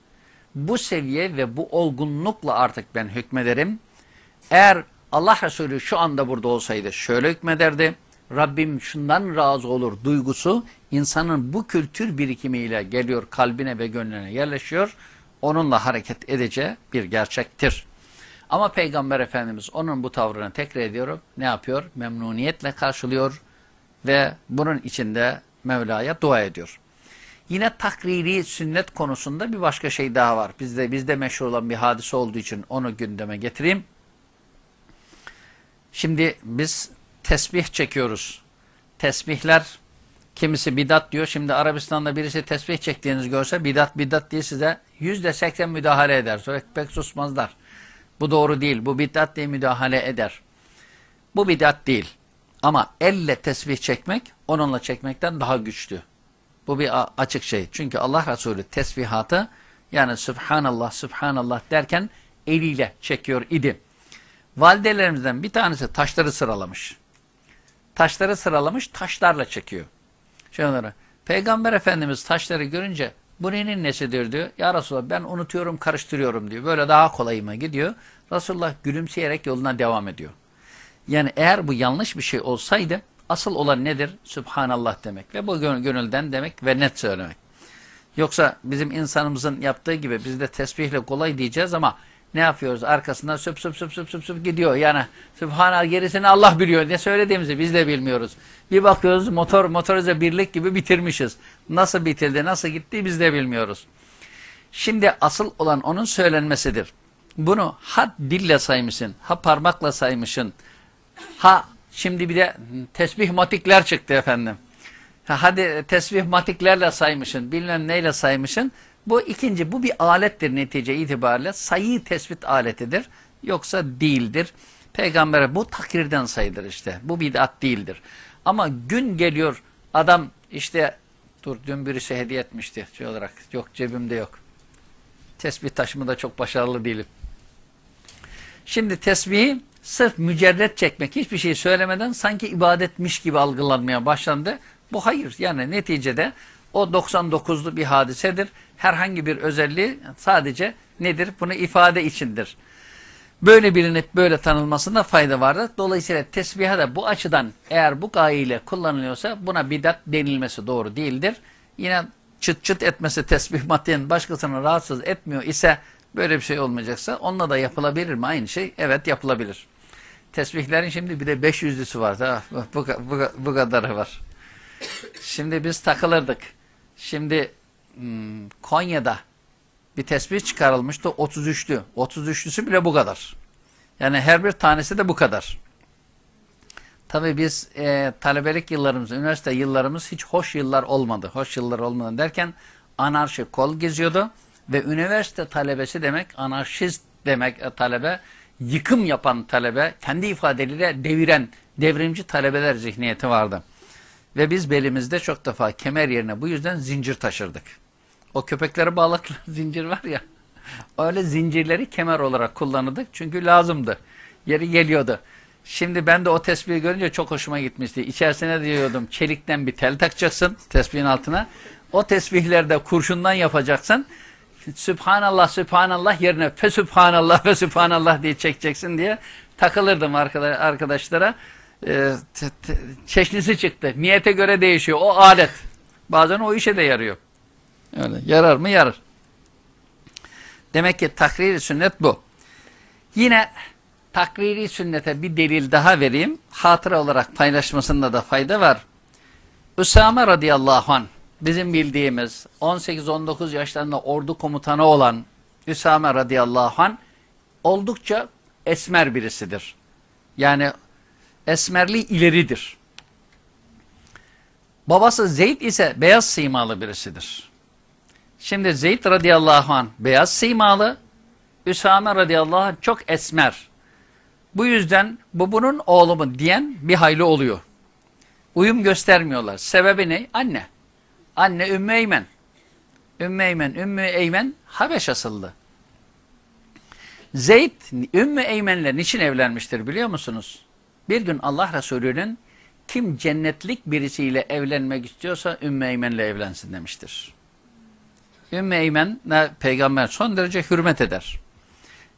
S1: Bu seviye ve bu olgunlukla artık ben hükmederim. Eğer Allah Resulü şu anda burada olsaydı şöyle hükmederdi. Rabbim şundan razı olur duygusu insanın bu kültür birikimiyle geliyor kalbine ve gönlüne yerleşiyor. Onunla hareket edeceği bir gerçektir. Ama Peygamber Efendimiz onun bu tavrını tekrar ediyorum. Ne yapıyor? Memnuniyetle karşılıyor ve bunun içinde Mevla'ya dua ediyor. Yine takriri sünnet konusunda bir başka şey daha var. Bizde bizde meşhur olan bir hadise olduğu için onu gündeme getireyim. Şimdi biz tesbih çekiyoruz. Tesbihler kimisi bidat diyor. Şimdi Arabistan'da birisi tesbih çektiğiniz görse bidat bidat diye size yüzde seksen müdahale eder. Sonra pek susmazlar. Bu doğru değil. Bu bidat diye müdahale eder. Bu bidat değil. Ama elle tesbih çekmek onunla çekmekten daha güçlü. Bu bir açık şey. Çünkü Allah Resulü tesbihatı yani Subhanallah, Subhanallah derken eliyle çekiyor idi. Validelerimizden bir tanesi taşları sıralamış. Taşları sıralamış, taşlarla çekiyor. Şunları. Peygamber Efendimiz taşları görünce bu neyin nesidir diyor. Ya Resulallah ben unutuyorum, karıştırıyorum diyor. Böyle daha kolayıma gidiyor. Resulullah gülümseyerek yoluna devam ediyor. Yani eğer bu yanlış bir şey olsaydı asıl olan nedir? Subhanallah demek ve bu gönülden demek ve net söylemek. Yoksa bizim insanımızın yaptığı gibi biz de tesbihle kolay diyeceğiz ama ne yapıyoruz? Arkasından süp süp süp süp süp süp gidiyor. Yani Subhanallah gerisini Allah biliyor. Ne söylediğimizi biz de bilmiyoruz. Bir bakıyoruz motor motorize birlik gibi bitirmişiz. Nasıl bitirdi, nasıl gitti biz de bilmiyoruz. Şimdi asıl olan onun söylenmesidir. Bunu ha dille saymışsın, ha parmakla saymışsın, ha şimdi bir de tesbih matikler çıktı efendim. Ha, hadi tesbih matiklerle saymışsın, bilmem neyle saymışsın. Bu ikinci, bu bir alettir netice itibariyle. Sayı tespit aletidir. Yoksa değildir. Peygambere bu takrirden sayılır işte. Bu bid'at değildir. Ama gün geliyor adam işte dur dün birisi hediye etmişti şey olarak. Yok cebimde yok. Tesbih taşımada çok başarılı değilim. Şimdi tesbihi sırf mücerret çekmek, hiçbir şey söylemeden sanki ibadetmiş gibi algılanmaya başlandı. Bu hayır. Yani neticede o 99'lu bir hadisedir. Herhangi bir özelliği sadece nedir? Bunu ifade içindir. Böyle bilinip böyle tanılmasında fayda vardır. Dolayısıyla tesbiha da bu açıdan eğer bu gayeyle kullanılıyorsa buna bidat denilmesi doğru değildir. Yine çıt çıt etmesi tesbih matiğin başkasını rahatsız etmiyor ise böyle bir şey olmayacaksa onunla da yapılabilir mi? Aynı şey evet yapılabilir. Tesbihlerin şimdi bir de 500'lüsü var. Ha, bu, bu, bu kadarı var. Şimdi biz takılırdık. Şimdi hmm, Konya'da bir tesbih çıkarılmıştı 33'lü. 33'lüsü bile bu kadar. Yani her bir tanesi de bu kadar. Tabii biz e, talebelik yıllarımız, üniversite yıllarımız hiç hoş yıllar olmadı. Hoş yıllar olmadı derken anarşi kol geziyordu ve üniversite talebesi demek anarşist demek e, talebe, yıkım yapan talebe, kendi ifadeleriyle deviren, devrimci talebeler zihniyeti vardı. Ve biz belimizde çok defa kemer yerine bu yüzden zincir taşırdık. O köpekleri bağladıkları zincir var ya, öyle zincirleri kemer olarak kullanırdık çünkü lazımdı. Yeri geliyordu. Şimdi ben de o tesbihi görünce çok hoşuma gitmişti. İçerisine diyordum çelikten bir tel takacaksın tesbihin altına. O tesbihlerde kurşundan yapacaksın. Sübhanallah, Sübhanallah yerine fe Sübhanallah, fe Sübhanallah diye çekeceksin diye takılırdım arkadaşlara. Ee, çeşnisi çıktı. Niyete göre değişiyor. O alet. Bazen o işe de yarıyor. Öyle. Yarar mı? Yarar. Demek ki takriri sünnet bu. Yine takriri sünnete bir delil daha vereyim. Hatıra olarak paylaşmasında da fayda var. Üsame radıyallahu anh bizim bildiğimiz 18-19 yaşlarında ordu komutanı olan Üsame radıyallahu anh oldukça esmer birisidir. Yani esmerli ileridir. Babası Zeyd ise beyaz simalı birisidir. Şimdi Zeyd radıyallahu anh beyaz simalı, Üsame radıyallahu anh çok esmer. Bu yüzden bu bunun oğlu mu diyen bir hayli oluyor. Uyum göstermiyorlar. Sebebi ne? Anne. Anne Ümmü Eymen. Ümmü Eymen, Ümmü Eymen Habeş asıllı. Zeyd Ümmü Eymen'le niçin evlenmiştir biliyor musunuz? Bir gün Allah Resulü'nün kim cennetlik birisiyle evlenmek istiyorsa Ümmü Eymen'le evlensin demiştir. Ümmü Eymen peygamber son derece hürmet eder.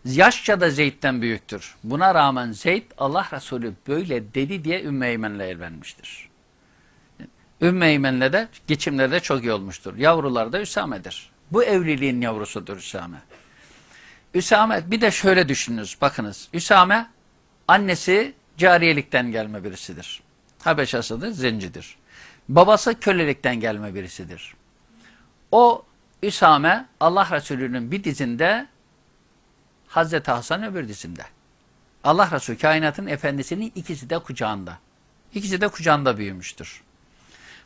S1: Yaşça da Zeyd'den büyüktür. Buna rağmen Zeyd Allah Resulü böyle dedi diye Ümmü Eymen'le evlenmiştir. Ümmü Eymen'le de geçimlerde çok iyi olmuştur. Yavrular da Üsame'dir. Bu evliliğin yavrusudur Üsame. Üsame bir de şöyle düşününüz bakınız. Üsame annesi cariyelikten gelme birisidir. Habeşasıdır, zencidir. Babası kölelikten gelme birisidir. O Üsame Allah Resulü'nün bir dizinde Hazreti Hasan öbür dizinde. Allah Resulü kainatın efendisinin ikisi de kucağında. İkisi de kucağında büyümüştür.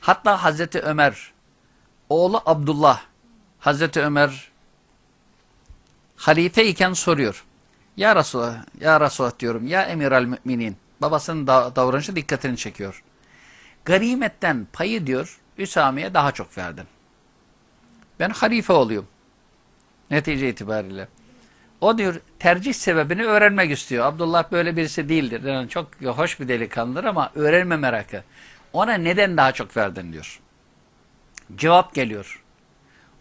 S1: Hatta Hazreti Ömer, oğlu Abdullah, Hazreti Ömer halife iken soruyor. Ya Resulallah, ya Resulallah diyorum, ya Emir al müminin. Babasının da davranışı dikkatini çekiyor. Ganimetten payı diyor, Üsame'ye daha çok verdin. Ben halife oluyorum. Netice itibariyle. O diyor tercih sebebini öğrenmek istiyor. Abdullah böyle birisi değildir. Yani çok hoş bir delikanlıdır ama öğrenme merakı. Ona neden daha çok verdin diyor. Cevap geliyor.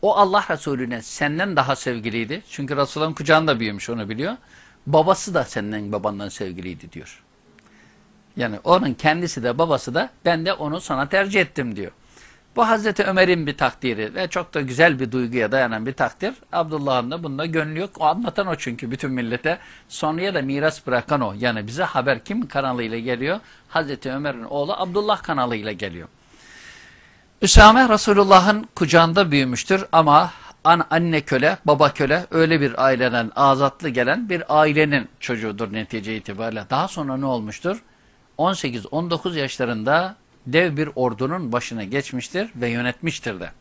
S1: O Allah Resulüne senden daha sevgiliydi. Çünkü Resulullah'ın kucağında büyümüş onu biliyor. Babası da senden babandan sevgiliydi diyor. Yani onun kendisi de babası da ben de onu sana tercih ettim diyor. Bu Hazreti Ömer'in bir takdiri ve çok da güzel bir duyguya dayanan bir takdir. Abdullah'ın da bunda gönlü yok. O anlatan o çünkü bütün millete. Sonraya da miras bırakan o. Yani bize haber kim kanalıyla geliyor? Hazreti Ömer'in oğlu Abdullah kanalıyla geliyor. Üsame Resulullah'ın kucağında büyümüştür ama an, anne köle, baba köle öyle bir aileden azatlı gelen bir ailenin çocuğudur netice itibariyle. Daha sonra ne olmuştur? 18-19 yaşlarında dev bir ordunun başına geçmiştir ve yönetmiştir de.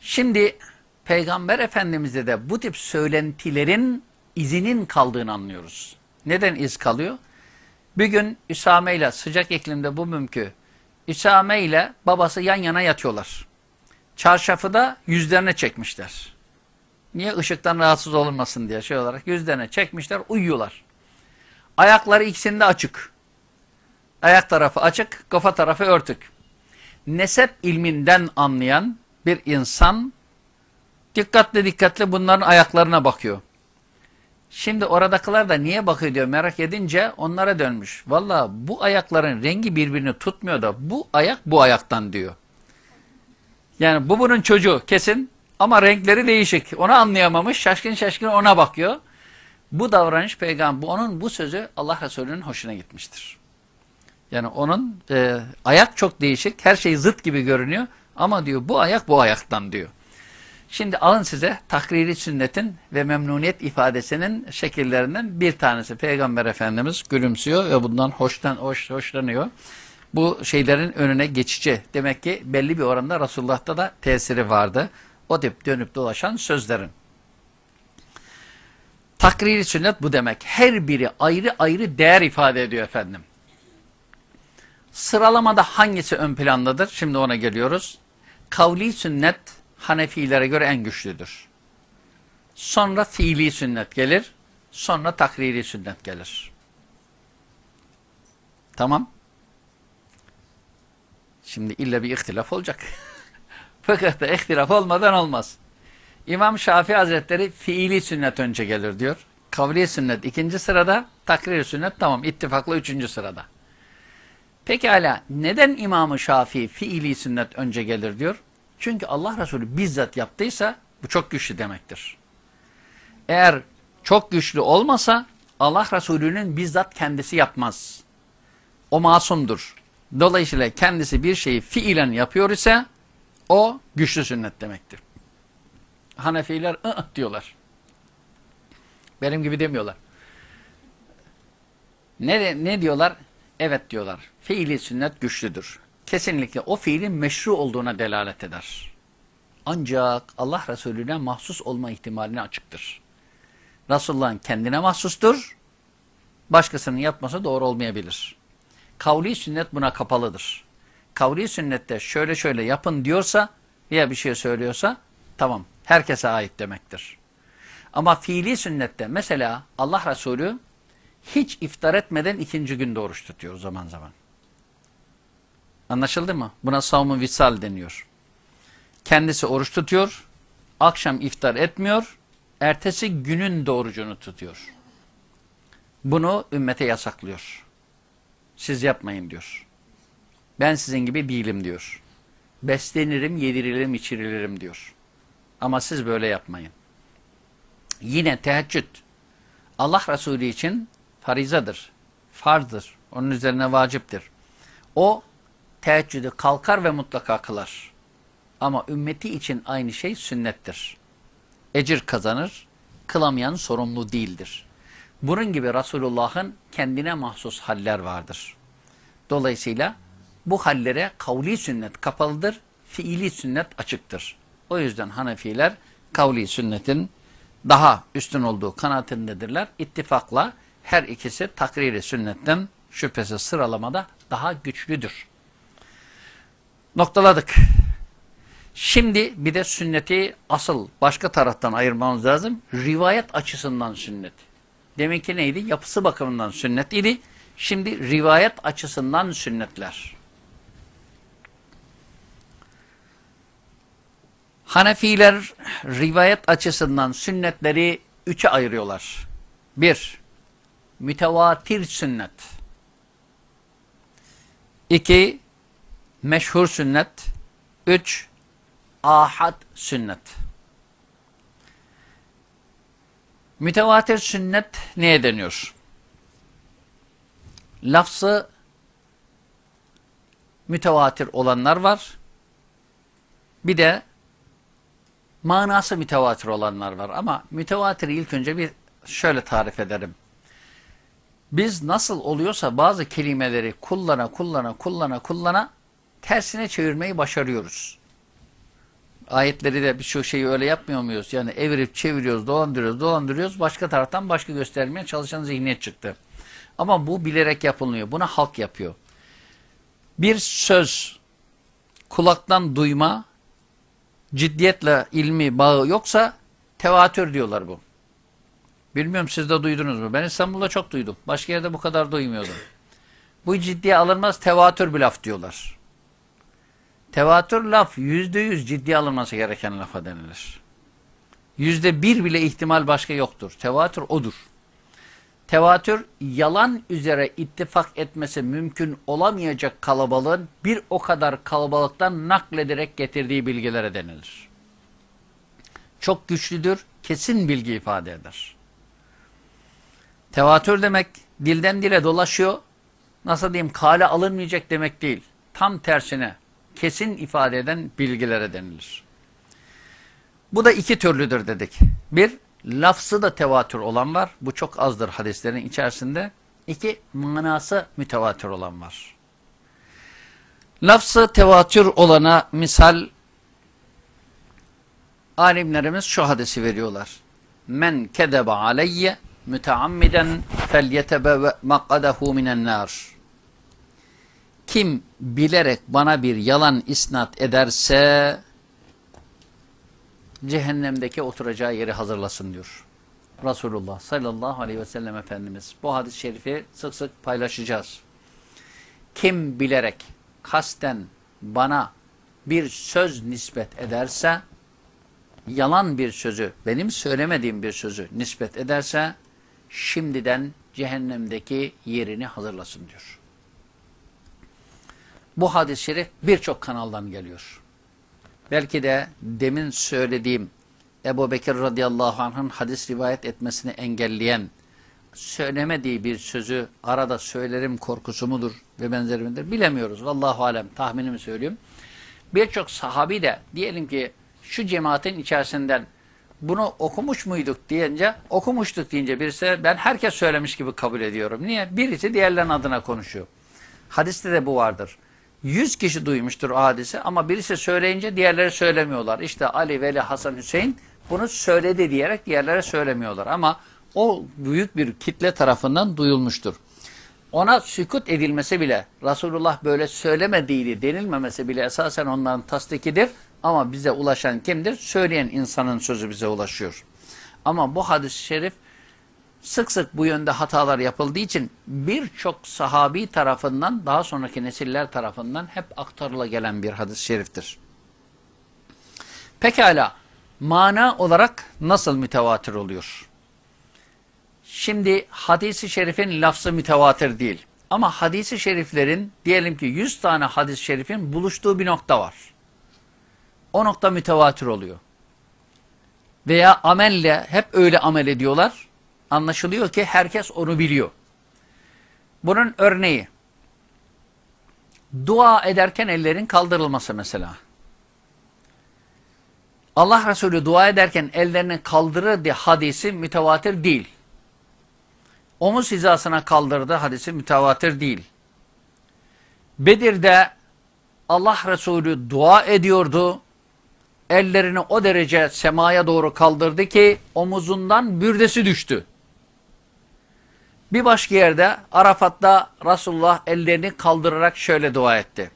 S1: Şimdi Peygamber Efendimiz'de de bu tip söylentilerin izinin kaldığını anlıyoruz. Neden iz kalıyor? Bir gün Üsame ile sıcak iklimde bu mümkü. Üsame ile babası yan yana yatıyorlar. Çarşafı da yüzlerine çekmişler. Niye? ışıktan rahatsız olunmasın diye şey olarak yüzlerine çekmişler, uyuyorlar. Ayakları ikisinde açık. Ayak tarafı açık, kafa tarafı örtük. Nesep ilminden anlayan bir insan dikkatli dikkatli bunların ayaklarına bakıyor. Şimdi oradakiler da niye bakıyor diyor merak edince onlara dönmüş. Valla bu ayakların rengi birbirini tutmuyor da bu ayak bu ayaktan diyor. Yani bu bunun çocuğu kesin ama renkleri değişik. Onu anlayamamış şaşkın şaşkın ona bakıyor. Bu davranış peygamber, onun bu sözü Allah Resulü'nün hoşuna gitmiştir. Yani onun e, ayak çok değişik, her şey zıt gibi görünüyor ama diyor bu ayak bu ayaktan diyor. Şimdi alın size takriri sünnetin ve memnuniyet ifadesinin şekillerinden bir tanesi. Peygamber Efendimiz gülümsüyor ve bundan hoştan, hoş, hoşlanıyor. Bu şeylerin önüne geçici. Demek ki belli bir oranda Resulullah'ta da tesiri vardı. O tip dönüp dolaşan sözlerin. Takriri sünnet bu demek. Her biri ayrı ayrı değer ifade ediyor efendim. Sıralamada hangisi ön plandadır? Şimdi ona geliyoruz. Kavli sünnet Hanefilere göre en güçlüdür. Sonra fiili sünnet gelir. Sonra takriri sünnet gelir. Tamam. Şimdi illa bir ihtilaf olacak. Fakat da ihtilaf olmadan olmaz. İmam Şafii Hazretleri fiili sünnet önce gelir diyor. Kavli sünnet ikinci sırada, takriri sünnet tamam ittifakla üçüncü sırada. Pekala neden İmam-ı Şafii fiili sünnet önce gelir diyor? Çünkü Allah Resulü bizzat yaptıysa bu çok güçlü demektir. Eğer çok güçlü olmasa Allah Resulü'nün bizzat kendisi yapmaz. O masumdur. Dolayısıyla kendisi bir şeyi fiilen yapıyor ise o güçlü sünnet demektir. Hanefiler ı diyorlar. Benim gibi demiyorlar. Ne, ne diyorlar? Evet diyorlar. Fiili sünnet güçlüdür kesinlikle o fiilin meşru olduğuna delalet eder. Ancak Allah Resulüne mahsus olma ihtimaline açıktır. Resulullah'ın kendine mahsustur. Başkasının yapması doğru olmayabilir. Kavli sünnet buna kapalıdır. Kavli sünnette şöyle şöyle yapın diyorsa veya bir şey söylüyorsa tamam herkese ait demektir. Ama fiili sünnette mesela Allah Resulü hiç iftar etmeden ikinci günde oruç tutuyor zaman zaman. Anlaşıldı mı? Buna savun visal deniyor. Kendisi oruç tutuyor, akşam iftar etmiyor, ertesi günün doğrucunu tutuyor. Bunu ümmete yasaklıyor. Siz yapmayın diyor. Ben sizin gibi değilim diyor. Beslenirim, yedirilirim, içirilirim diyor. Ama siz böyle yapmayın. Yine teheccüd. Allah Resulü için farizadır, farzdır. Onun üzerine vaciptir. O teheccüdü kalkar ve mutlaka kılar. Ama ümmeti için aynı şey sünnettir. Ecir kazanır, kılamayan sorumlu değildir. Bunun gibi Resulullah'ın kendine mahsus haller vardır. Dolayısıyla bu hallere kavli sünnet kapalıdır, fiili sünnet açıktır. O yüzden Hanefiler kavli sünnetin daha üstün olduğu kanaatindedirler. İttifakla her ikisi takriri sünnetten şüphesiz sıralamada daha güçlüdür. Noktaladık. Şimdi bir de sünneti asıl başka taraftan ayırmamız lazım. Rivayet açısından sünnet. Demek ki neydi? Yapısı bakımından sünnet idi. Şimdi rivayet açısından sünnetler. Hanefiler rivayet açısından sünnetleri üçe ayırıyorlar. Bir, mütevatir sünnet. İki, meşhur sünnet. Üç, ahad sünnet. Mütevatir sünnet neye deniyor? Lafzı mütevatir olanlar var. Bir de manası mütevatir olanlar var. Ama mütevatir ilk önce bir şöyle tarif ederim. Biz nasıl oluyorsa bazı kelimeleri kullana kullana kullana kullana tersine çevirmeyi başarıyoruz. Ayetleri de birçok şeyi öyle yapmıyor muyuz? Yani evirip çeviriyoruz, dolandırıyoruz, dolandırıyoruz. Başka taraftan başka göstermeye çalışan zihniyet çıktı. Ama bu bilerek yapılmıyor. Buna halk yapıyor. Bir söz kulaktan duyma, ciddiyetle ilmi bağı yoksa tevatür diyorlar bu. Bilmiyorum siz de duydunuz mu? Ben İstanbul'da çok duydum. Başka yerde bu kadar duymuyordum. Bu ciddiye alınmaz tevatür bir laf diyorlar. Tevatür laf yüzde yüz ciddiye alınması gereken lafa denilir. Yüzde bir bile ihtimal başka yoktur. Tevatür odur. Tevatür yalan üzere ittifak etmesi mümkün olamayacak kalabalığın bir o kadar kalabalıktan naklederek getirdiği bilgilere denilir. Çok güçlüdür, kesin bilgi ifade eder. Tevatür demek dilden dile dolaşıyor, nasıl diyeyim kale alınmayacak demek değil. Tam tersine kesin ifade eden bilgilere denilir. Bu da iki türlüdür dedik. Bir, lafzı da tevatür olan var. Bu çok azdır hadislerin içerisinde. İki, manası mütevatür olan var. Lafzı tevatür olana misal alimlerimiz şu hadisi veriyorlar. Men kedebe aleyye müteammiden felyetebeve makadahu minen nar. Kim bilerek bana bir yalan isnat ederse cehennemdeki oturacağı yeri hazırlasın diyor. Resulullah sallallahu aleyhi ve sellem Efendimiz. Bu hadis-i şerifi sık sık paylaşacağız. Kim bilerek kasten bana bir söz nispet ederse, yalan bir sözü, benim söylemediğim bir sözü nispet ederse, şimdiden cehennemdeki yerini hazırlasın diyor. Bu hadis-i şerif birçok kanaldan geliyor. Belki de demin söylediğim Ebu Bekir radıyallahu anh'ın hadis rivayet etmesini engelleyen, söylemediği bir sözü arada söylerim korkusu mudur ve benzeri midir bilemiyoruz. Vallahu alem tahminimi söyleyeyim. Birçok sahabi de diyelim ki şu cemaatin içerisinden bunu okumuş muyduk deyince, okumuştuk deyince birisi ben herkes söylemiş gibi kabul ediyorum. Niye? Birisi diğerlerinin adına konuşuyor. Hadiste de bu vardır. Yüz kişi duymuştur o hadisi ama birisi söyleyince diğerleri söylemiyorlar. İşte Ali, Veli, Hasan, Hüseyin bunu söyledi diyerek diğerlere söylemiyorlar. Ama o büyük bir kitle tarafından duyulmuştur. Ona sükut edilmesi bile, Resulullah böyle söylemediğini denilmemesi bile esasen onların tasdikidir. Ama bize ulaşan kimdir? Söyleyen insanın sözü bize ulaşıyor. Ama bu hadis-i şerif sık sık bu yönde hatalar yapıldığı için birçok sahabi tarafından daha sonraki nesiller tarafından hep aktarıla gelen bir hadis-i şeriftir. Pekala mana olarak nasıl mütevatir oluyor? Şimdi hadisi şerifin lafzı mütevatir değil. Ama hadisi şeriflerin diyelim ki 100 tane hadis-i şerifin buluştuğu bir nokta var. O nokta mütevatir oluyor. Veya amelle hep öyle amel ediyorlar. Anlaşılıyor ki herkes onu biliyor. Bunun örneği dua ederken ellerin kaldırılması mesela. Allah Resulü dua ederken ellerini kaldırır hadisi mütevatir değil. Omuz hizasına kaldırdı hadisi mütevatir değil. Bedir'de Allah Resulü dua ediyordu. Ellerini o derece semaya doğru kaldırdı ki omuzundan bürdesi düştü. Bir başka yerde Arafat'ta Resulullah ellerini kaldırarak şöyle dua etti.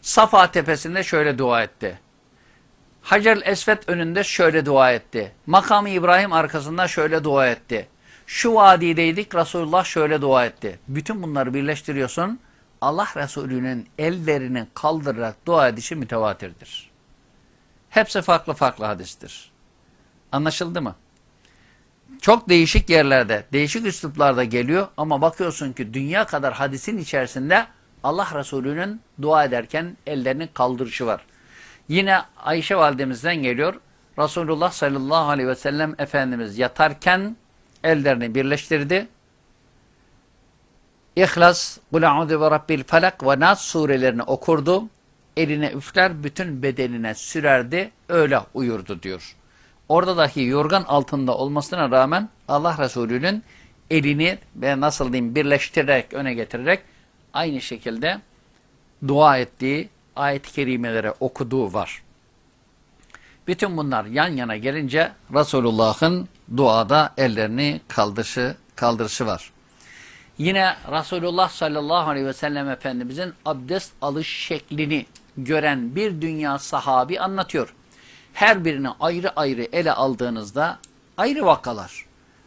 S1: Safa tepesinde şöyle dua etti. Hacer Esvet önünde şöyle dua etti. Makamı İbrahim arkasında şöyle dua etti. Şu vadideydik Resulullah şöyle dua etti. Bütün bunları birleştiriyorsun. Allah Resulü'nün ellerini kaldırarak dua edişi mütevatirdir. Hepsi farklı farklı hadistir. Anlaşıldı mı? Çok değişik yerlerde, değişik üsluplarda geliyor ama bakıyorsun ki dünya kadar hadisin içerisinde Allah Resulü'nün dua ederken ellerinin kaldırışı var. Yine Ayşe validemizden geliyor. Resulullah sallallahu aleyhi ve sellem Efendimiz yatarken ellerini birleştirdi. İhlas, Kul'a'udü ve Rabbil Felak ve Nas surelerini okurdu. Eline üfler, bütün bedenine sürerdi, öyle uyurdu diyor. Orada dahi yorgan altında olmasına rağmen Allah Resulü'nün elini ve nasıl diyeyim birleştirerek öne getirerek aynı şekilde dua ettiği ayet-i kerimelere okuduğu var. Bütün bunlar yan yana gelince Resulullah'ın duada ellerini kaldırışı, kaldırışı var. Yine Resulullah sallallahu aleyhi ve sellem Efendimizin abdest alış şeklini gören bir dünya sahabi anlatıyor. Her birini ayrı ayrı ele aldığınızda ayrı vakalar.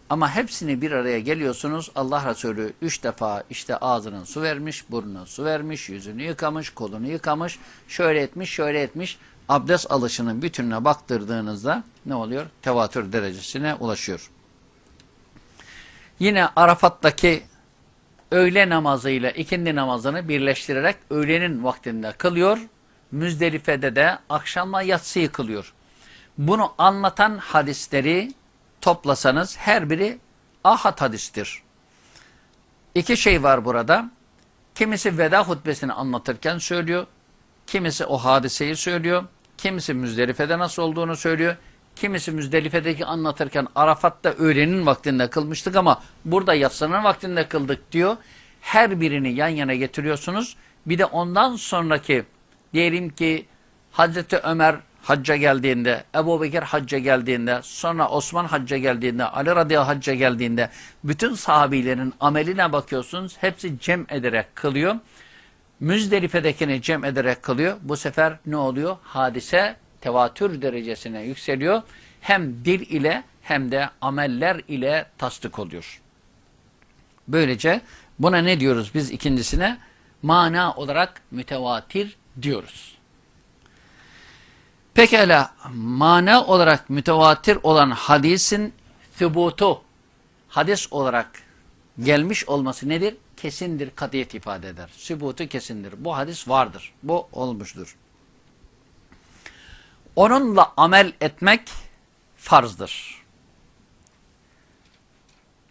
S1: Ama hepsini bir araya geliyorsunuz. Allah Resulü üç defa işte ağzının su vermiş, burnuna su vermiş, yüzünü yıkamış, kolunu yıkamış, şöyle etmiş, şöyle etmiş. Abdest alışının bütününe baktırdığınızda ne oluyor? Tevatür derecesine ulaşıyor. Yine Arafat'taki öğle namazıyla ikindi namazını birleştirerek öğlenin vaktinde kılıyor. Müzdelife'de de akşamla yatsıyı kılıyor. Bunu anlatan hadisleri toplasanız her biri ahad hadistir. İki şey var burada. Kimisi veda hutbesini anlatırken söylüyor. Kimisi o hadiseyi söylüyor. Kimisi Müzdelife'de nasıl olduğunu söylüyor. Kimisi Müzdelife'deki anlatırken Arafat'ta öğlenin vaktinde kılmıştık ama burada yatsının vaktinde kıldık diyor. Her birini yan yana getiriyorsunuz. Bir de ondan sonraki diyelim ki Hazreti Ömer hacca geldiğinde, Ebu Bekir hacca geldiğinde, sonra Osman hacca geldiğinde, Ali radıyallahu hacca geldiğinde bütün sahabilerin ameline bakıyorsunuz. Hepsi cem ederek kılıyor. Müzdelife'dekini cem ederek kılıyor. Bu sefer ne oluyor? Hadise tevatür derecesine yükseliyor. Hem dil ile hem de ameller ile tasdik oluyor. Böylece buna ne diyoruz biz ikincisine? Mana olarak mütevatir diyoruz. Pekala mana olarak mütevatir olan hadisin thubutu, hadis olarak gelmiş olması nedir? Kesindir, katiyet ifade eder. Sübutu kesindir. Bu hadis vardır. Bu olmuştur. Onunla amel etmek farzdır.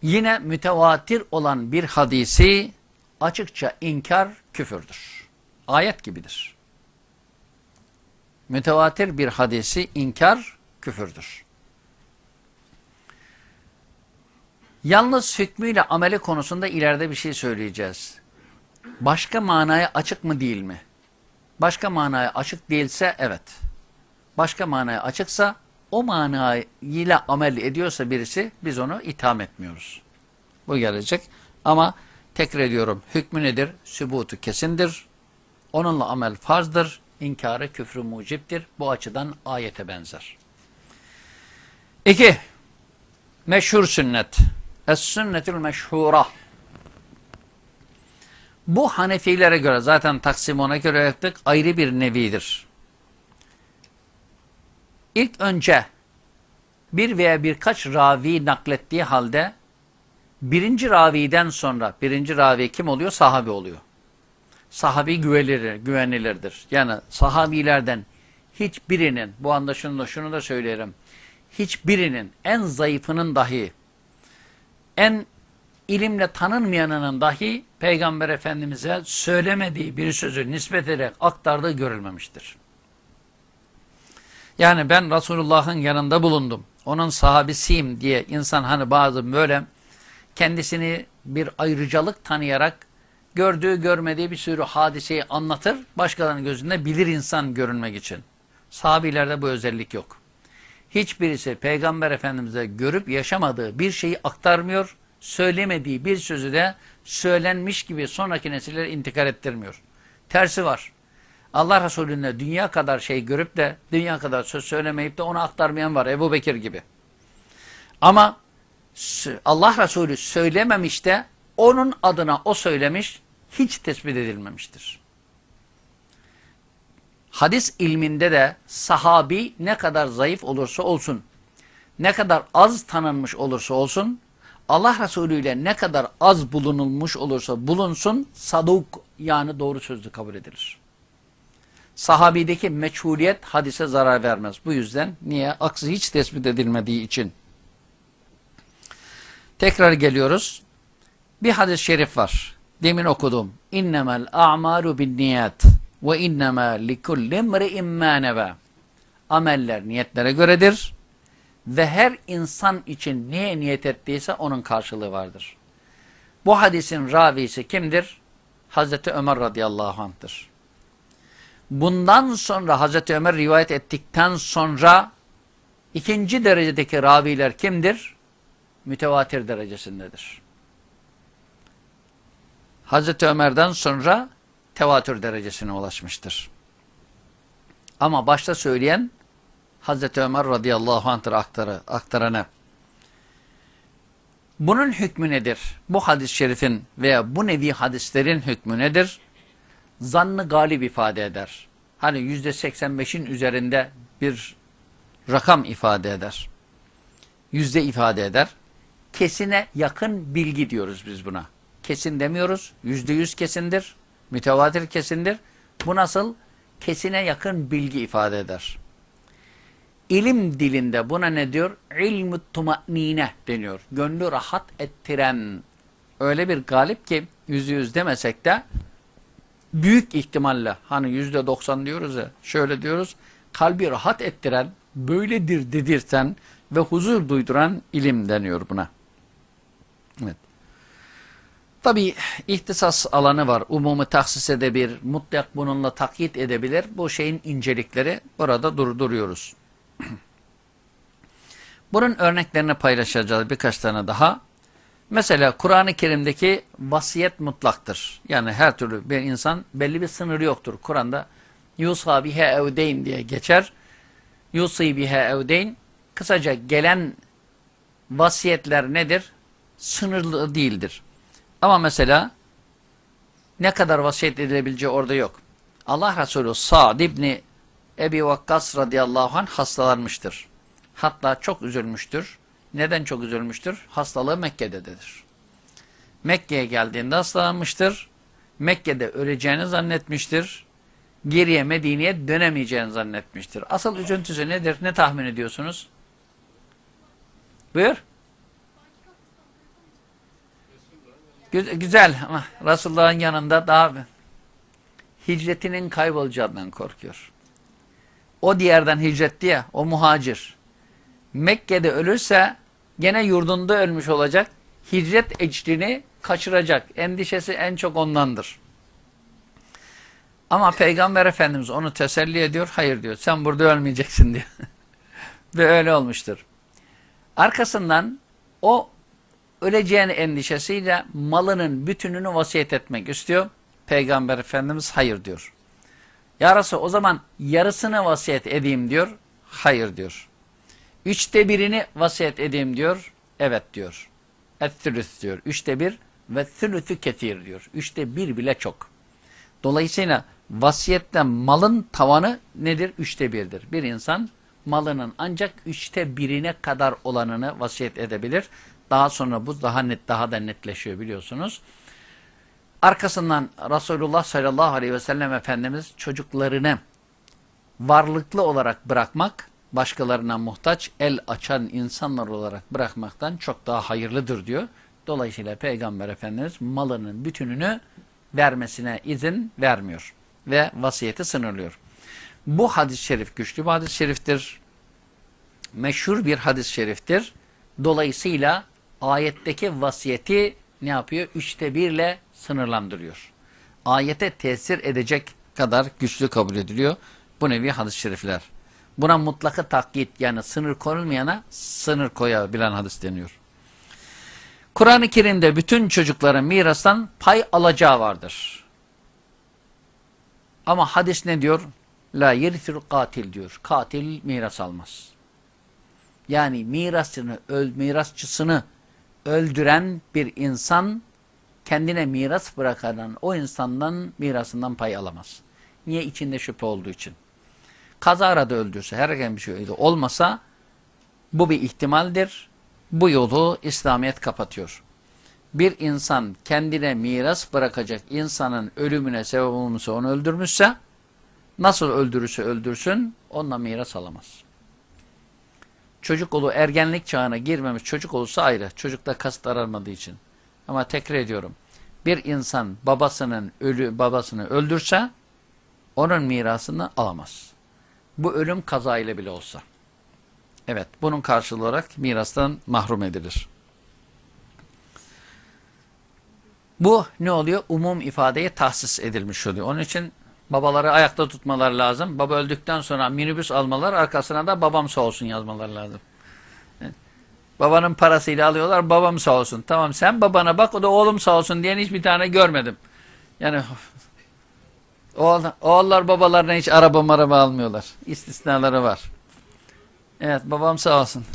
S1: Yine mütevatir olan bir hadisi açıkça inkar küfürdür. Ayet gibidir. Mütevatir bir hadisi inkar küfürdür. Yalnız hükmüyle ameli konusunda ileride bir şey söyleyeceğiz. Başka manaya açık mı değil mi? Başka manaya açık değilse evet. Başka manaya açıksa o manayla amel ediyorsa birisi biz onu itham etmiyoruz. Bu gelecek. Ama tekrar ediyorum hükmü nedir? Sübutu kesindir. Onunla amel farzdır. İnkarı küfrü muciptir. Bu açıdan ayete benzer. İki, meşhur sünnet. Es-sünnetül meşhura. Bu Hanefilere göre zaten taksim ona göre yaptık ayrı bir nevidir. İlk önce bir veya birkaç ravi naklettiği halde birinci raviden sonra birinci ravi kim oluyor? Sahabi oluyor. Sahabi güvenilir, güvenilirdir. Yani sahabilerden hiçbirinin, bu anda şunu da, şunu da söylerim, hiçbirinin en zayıfının dahi, en ilimle tanınmayanının dahi Peygamber Efendimiz'e söylemediği bir sözü nispet ederek aktardığı görülmemiştir. Yani ben Resulullah'ın yanında bulundum. Onun sahabisiyim diye insan hani bazı böyle kendisini bir ayrıcalık tanıyarak gördüğü görmediği bir sürü hadiseyi anlatır. Başkalarının gözünde bilir insan görünmek için. Sahabilerde bu özellik yok. Hiçbirisi Peygamber Efendimiz'e görüp yaşamadığı bir şeyi aktarmıyor. Söylemediği bir sözü de söylenmiş gibi sonraki nesillere intikal ettirmiyor. Tersi var. Allah Resulü'nde dünya kadar şey görüp de dünya kadar söz söylemeyip de ona aktarmayan var. Ebu Bekir gibi. Ama Allah Resulü söylememiş de onun adına o söylemiş hiç tespit edilmemiştir. Hadis ilminde de sahabi ne kadar zayıf olursa olsun, ne kadar az tanınmış olursa olsun, Allah Resulü ile ne kadar az bulunulmuş olursa bulunsun, saduk yani doğru sözlü kabul edilir. Sahabideki meçhuliyet hadise zarar vermez. Bu yüzden niye? Aksi hiç tespit edilmediği için. Tekrar geliyoruz. Bir hadis-i şerif var. Demin okudum. İnnemel a'malu bin niyat ve innema likulli imri'in ma neva. Ameller niyetlere göredir ve her insan için neye niyet ettiyse onun karşılığı vardır. Bu hadisin ravisi kimdir? Hazreti Ömer radıyallahu anh'tır. Bundan sonra Hazreti Ömer rivayet ettikten sonra ikinci derecedeki raviler kimdir? Mütevatir derecesindedir. Hazreti Ömer'den sonra tevatür derecesine ulaşmıştır. Ama başta söyleyen Hazreti Ömer radıyallahu anh'tır aktarı, aktaranı. Bunun hükmü nedir? Bu hadis-i şerifin veya bu nevi hadislerin hükmü nedir? Zannı galip ifade eder. Hani yüzde seksen beşin üzerinde bir rakam ifade eder. Yüzde ifade eder. Kesine yakın bilgi diyoruz biz buna. Kesin demiyoruz. Yüzde yüz kesindir. Mütevatir kesindir. Bu nasıl? Kesine yakın bilgi ifade eder. İlim dilinde buna ne diyor? İlmü tumanine deniyor. Gönlü rahat ettiren öyle bir galip ki yüzde yüz demesek de büyük ihtimalle hani yüzde doksan diyoruz ya şöyle diyoruz kalbi rahat ettiren böyledir dedirten ve huzur duyduran ilim deniyor buna. Evet. Tabi ihtisas alanı var. Umumu tahsis edebilir, mutlak bununla takyit edebilir. Bu şeyin incelikleri burada durduruyoruz. Bunun örneklerini paylaşacağız birkaç tane daha. Mesela Kur'an-ı Kerim'deki vasiyet mutlaktır. Yani her türlü bir insan belli bir sınırı yoktur. Kur'an'da Yusa bihe evdeyn diye geçer. Yusi bihe evdeyn kısaca gelen vasiyetler nedir? Sınırlı değildir. Ama mesela ne kadar vasiyet edilebileceği orada yok. Allah Resulü Sa'd İbni Ebi Vakkas radıyallahu anh hastalanmıştır. Hatta çok üzülmüştür. Neden çok üzülmüştür? Hastalığı Mekke'dedir. Mekke'ye geldiğinde hastalanmıştır. Mekke'de öleceğini zannetmiştir. Geriye Medine'ye dönemeyeceğini zannetmiştir. Asıl üzüntüsü nedir? Ne tahmin ediyorsunuz? Buyur. Güzel ama Resulullah'ın yanında daha hicretinin kaybolacağından korkuyor. O diğerden hicretti ya, o muhacir. Mekke'de ölürse gene yurdunda ölmüş olacak. Hicret ecrini kaçıracak. Endişesi en çok ondandır. Ama Peygamber Efendimiz onu teselli ediyor. Hayır diyor. Sen burada ölmeyeceksin diyor. Ve öyle olmuştur. Arkasından o öleceğini endişesiyle malının bütününü vasiyet etmek istiyor. Peygamber Efendimiz hayır diyor. Yarası o zaman yarısını vasiyet edeyim diyor. Hayır diyor. Üçte birini vasiyet edeyim diyor. Evet diyor. Et-thülüth diyor. Üçte bir ve thülüthü ketir diyor. Üçte bir bile çok. Dolayısıyla vasiyette malın tavanı nedir? Üçte birdir. Bir insan malının ancak üçte birine kadar olanını vasiyet edebilir. Daha sonra bu daha net daha da netleşiyor biliyorsunuz. Arkasından Resulullah sallallahu aleyhi ve sellem Efendimiz çocuklarını varlıklı olarak bırakmak, başkalarına muhtaç, el açan insanlar olarak bırakmaktan çok daha hayırlıdır diyor. Dolayısıyla Peygamber Efendimiz malının bütününü vermesine izin vermiyor ve vasiyeti sınırlıyor. Bu hadis-i şerif güçlü bir hadis-i şeriftir. Meşhur bir hadis-i şeriftir. Dolayısıyla ayetteki vasiyeti ne yapıyor? Üçte birle sınırlandırıyor. Ayete tesir edecek kadar güçlü kabul ediliyor bu nevi hadis-i şerifler. Buna mutlaka takkit yani sınır konulmayana sınır koyabilen hadis deniyor. Kur'an-ı Kerim'de bütün çocukların mirastan pay alacağı vardır. Ama hadis ne diyor? La yerithül katil diyor. Katil miras almaz. Yani mirasını, öl, mirasçısını öldüren bir insan kendine miras bırakaran o insandan mirasından pay alamaz. Niye? içinde şüphe olduğu için. Kazara da öldürse, herhangi bir şey olmasa bu bir ihtimaldir. Bu yolu İslamiyet kapatıyor. Bir insan kendine miras bırakacak insanın ölümüne sebep olmuşsa onu öldürmüşse nasıl öldürürse öldürsün onunla miras alamaz. Çocuk olu ergenlik çağına girmemiş çocuk olursa ayrı. Çocukta kasıt aranmadığı için. Ama tekrar ediyorum. Bir insan babasının ölü babasını öldürse onun mirasını alamaz. Bu ölüm kaza ile bile olsa. Evet, bunun karşılığı olarak mirastan mahrum edilir. Bu ne oluyor? Umum ifadeye tahsis edilmiş oluyor. Onun için babaları ayakta tutmaları lazım. Baba öldükten sonra minibüs almalar arkasına da babam sağ olsun yazmaları lazım. Babanın parasıyla alıyorlar babam sağ olsun. Tamam sen babana bak o da oğlum sağ olsun diyen hiçbir tane görmedim. Yani oğul, oğullar babalarına hiç araba maraba almıyorlar. İstisnaları var. Evet babam sağ olsun.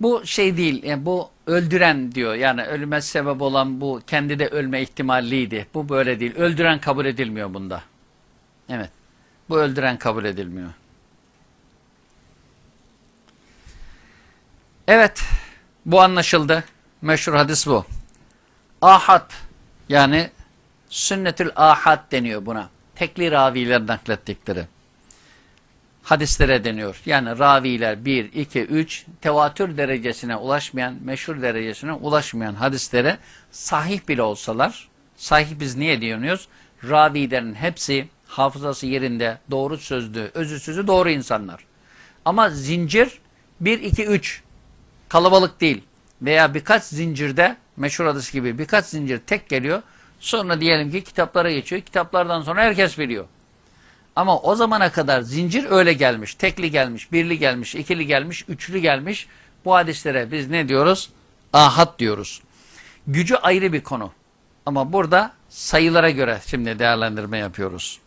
S1: Bu şey değil, yani bu öldüren diyor. Yani ölüme sebep olan bu kendi de ölme ihtimalliydi. Bu böyle değil. Öldüren kabul edilmiyor bunda. Evet. Bu öldüren kabul edilmiyor. Evet. Bu anlaşıldı. Meşhur hadis bu. Ahad yani sünnetül ahad deniyor buna. Tekli raviler naklettikleri hadislere deniyor. Yani raviler 1, 2, 3 tevatür derecesine ulaşmayan, meşhur derecesine ulaşmayan hadislere sahih bile olsalar, sahih biz niye diyoruz? Ravilerin hepsi hafızası yerinde, doğru sözlü, özü sözü doğru insanlar. Ama zincir 1, 2, 3 kalabalık değil. Veya birkaç zincirde, meşhur hadis gibi birkaç zincir tek geliyor. Sonra diyelim ki kitaplara geçiyor. Kitaplardan sonra herkes biliyor. Ama o zamana kadar zincir öyle gelmiş. Tekli gelmiş, birli gelmiş, ikili gelmiş, üçlü gelmiş. Bu hadislere biz ne diyoruz? Ahad diyoruz. Gücü ayrı bir konu. Ama burada sayılara göre şimdi değerlendirme yapıyoruz.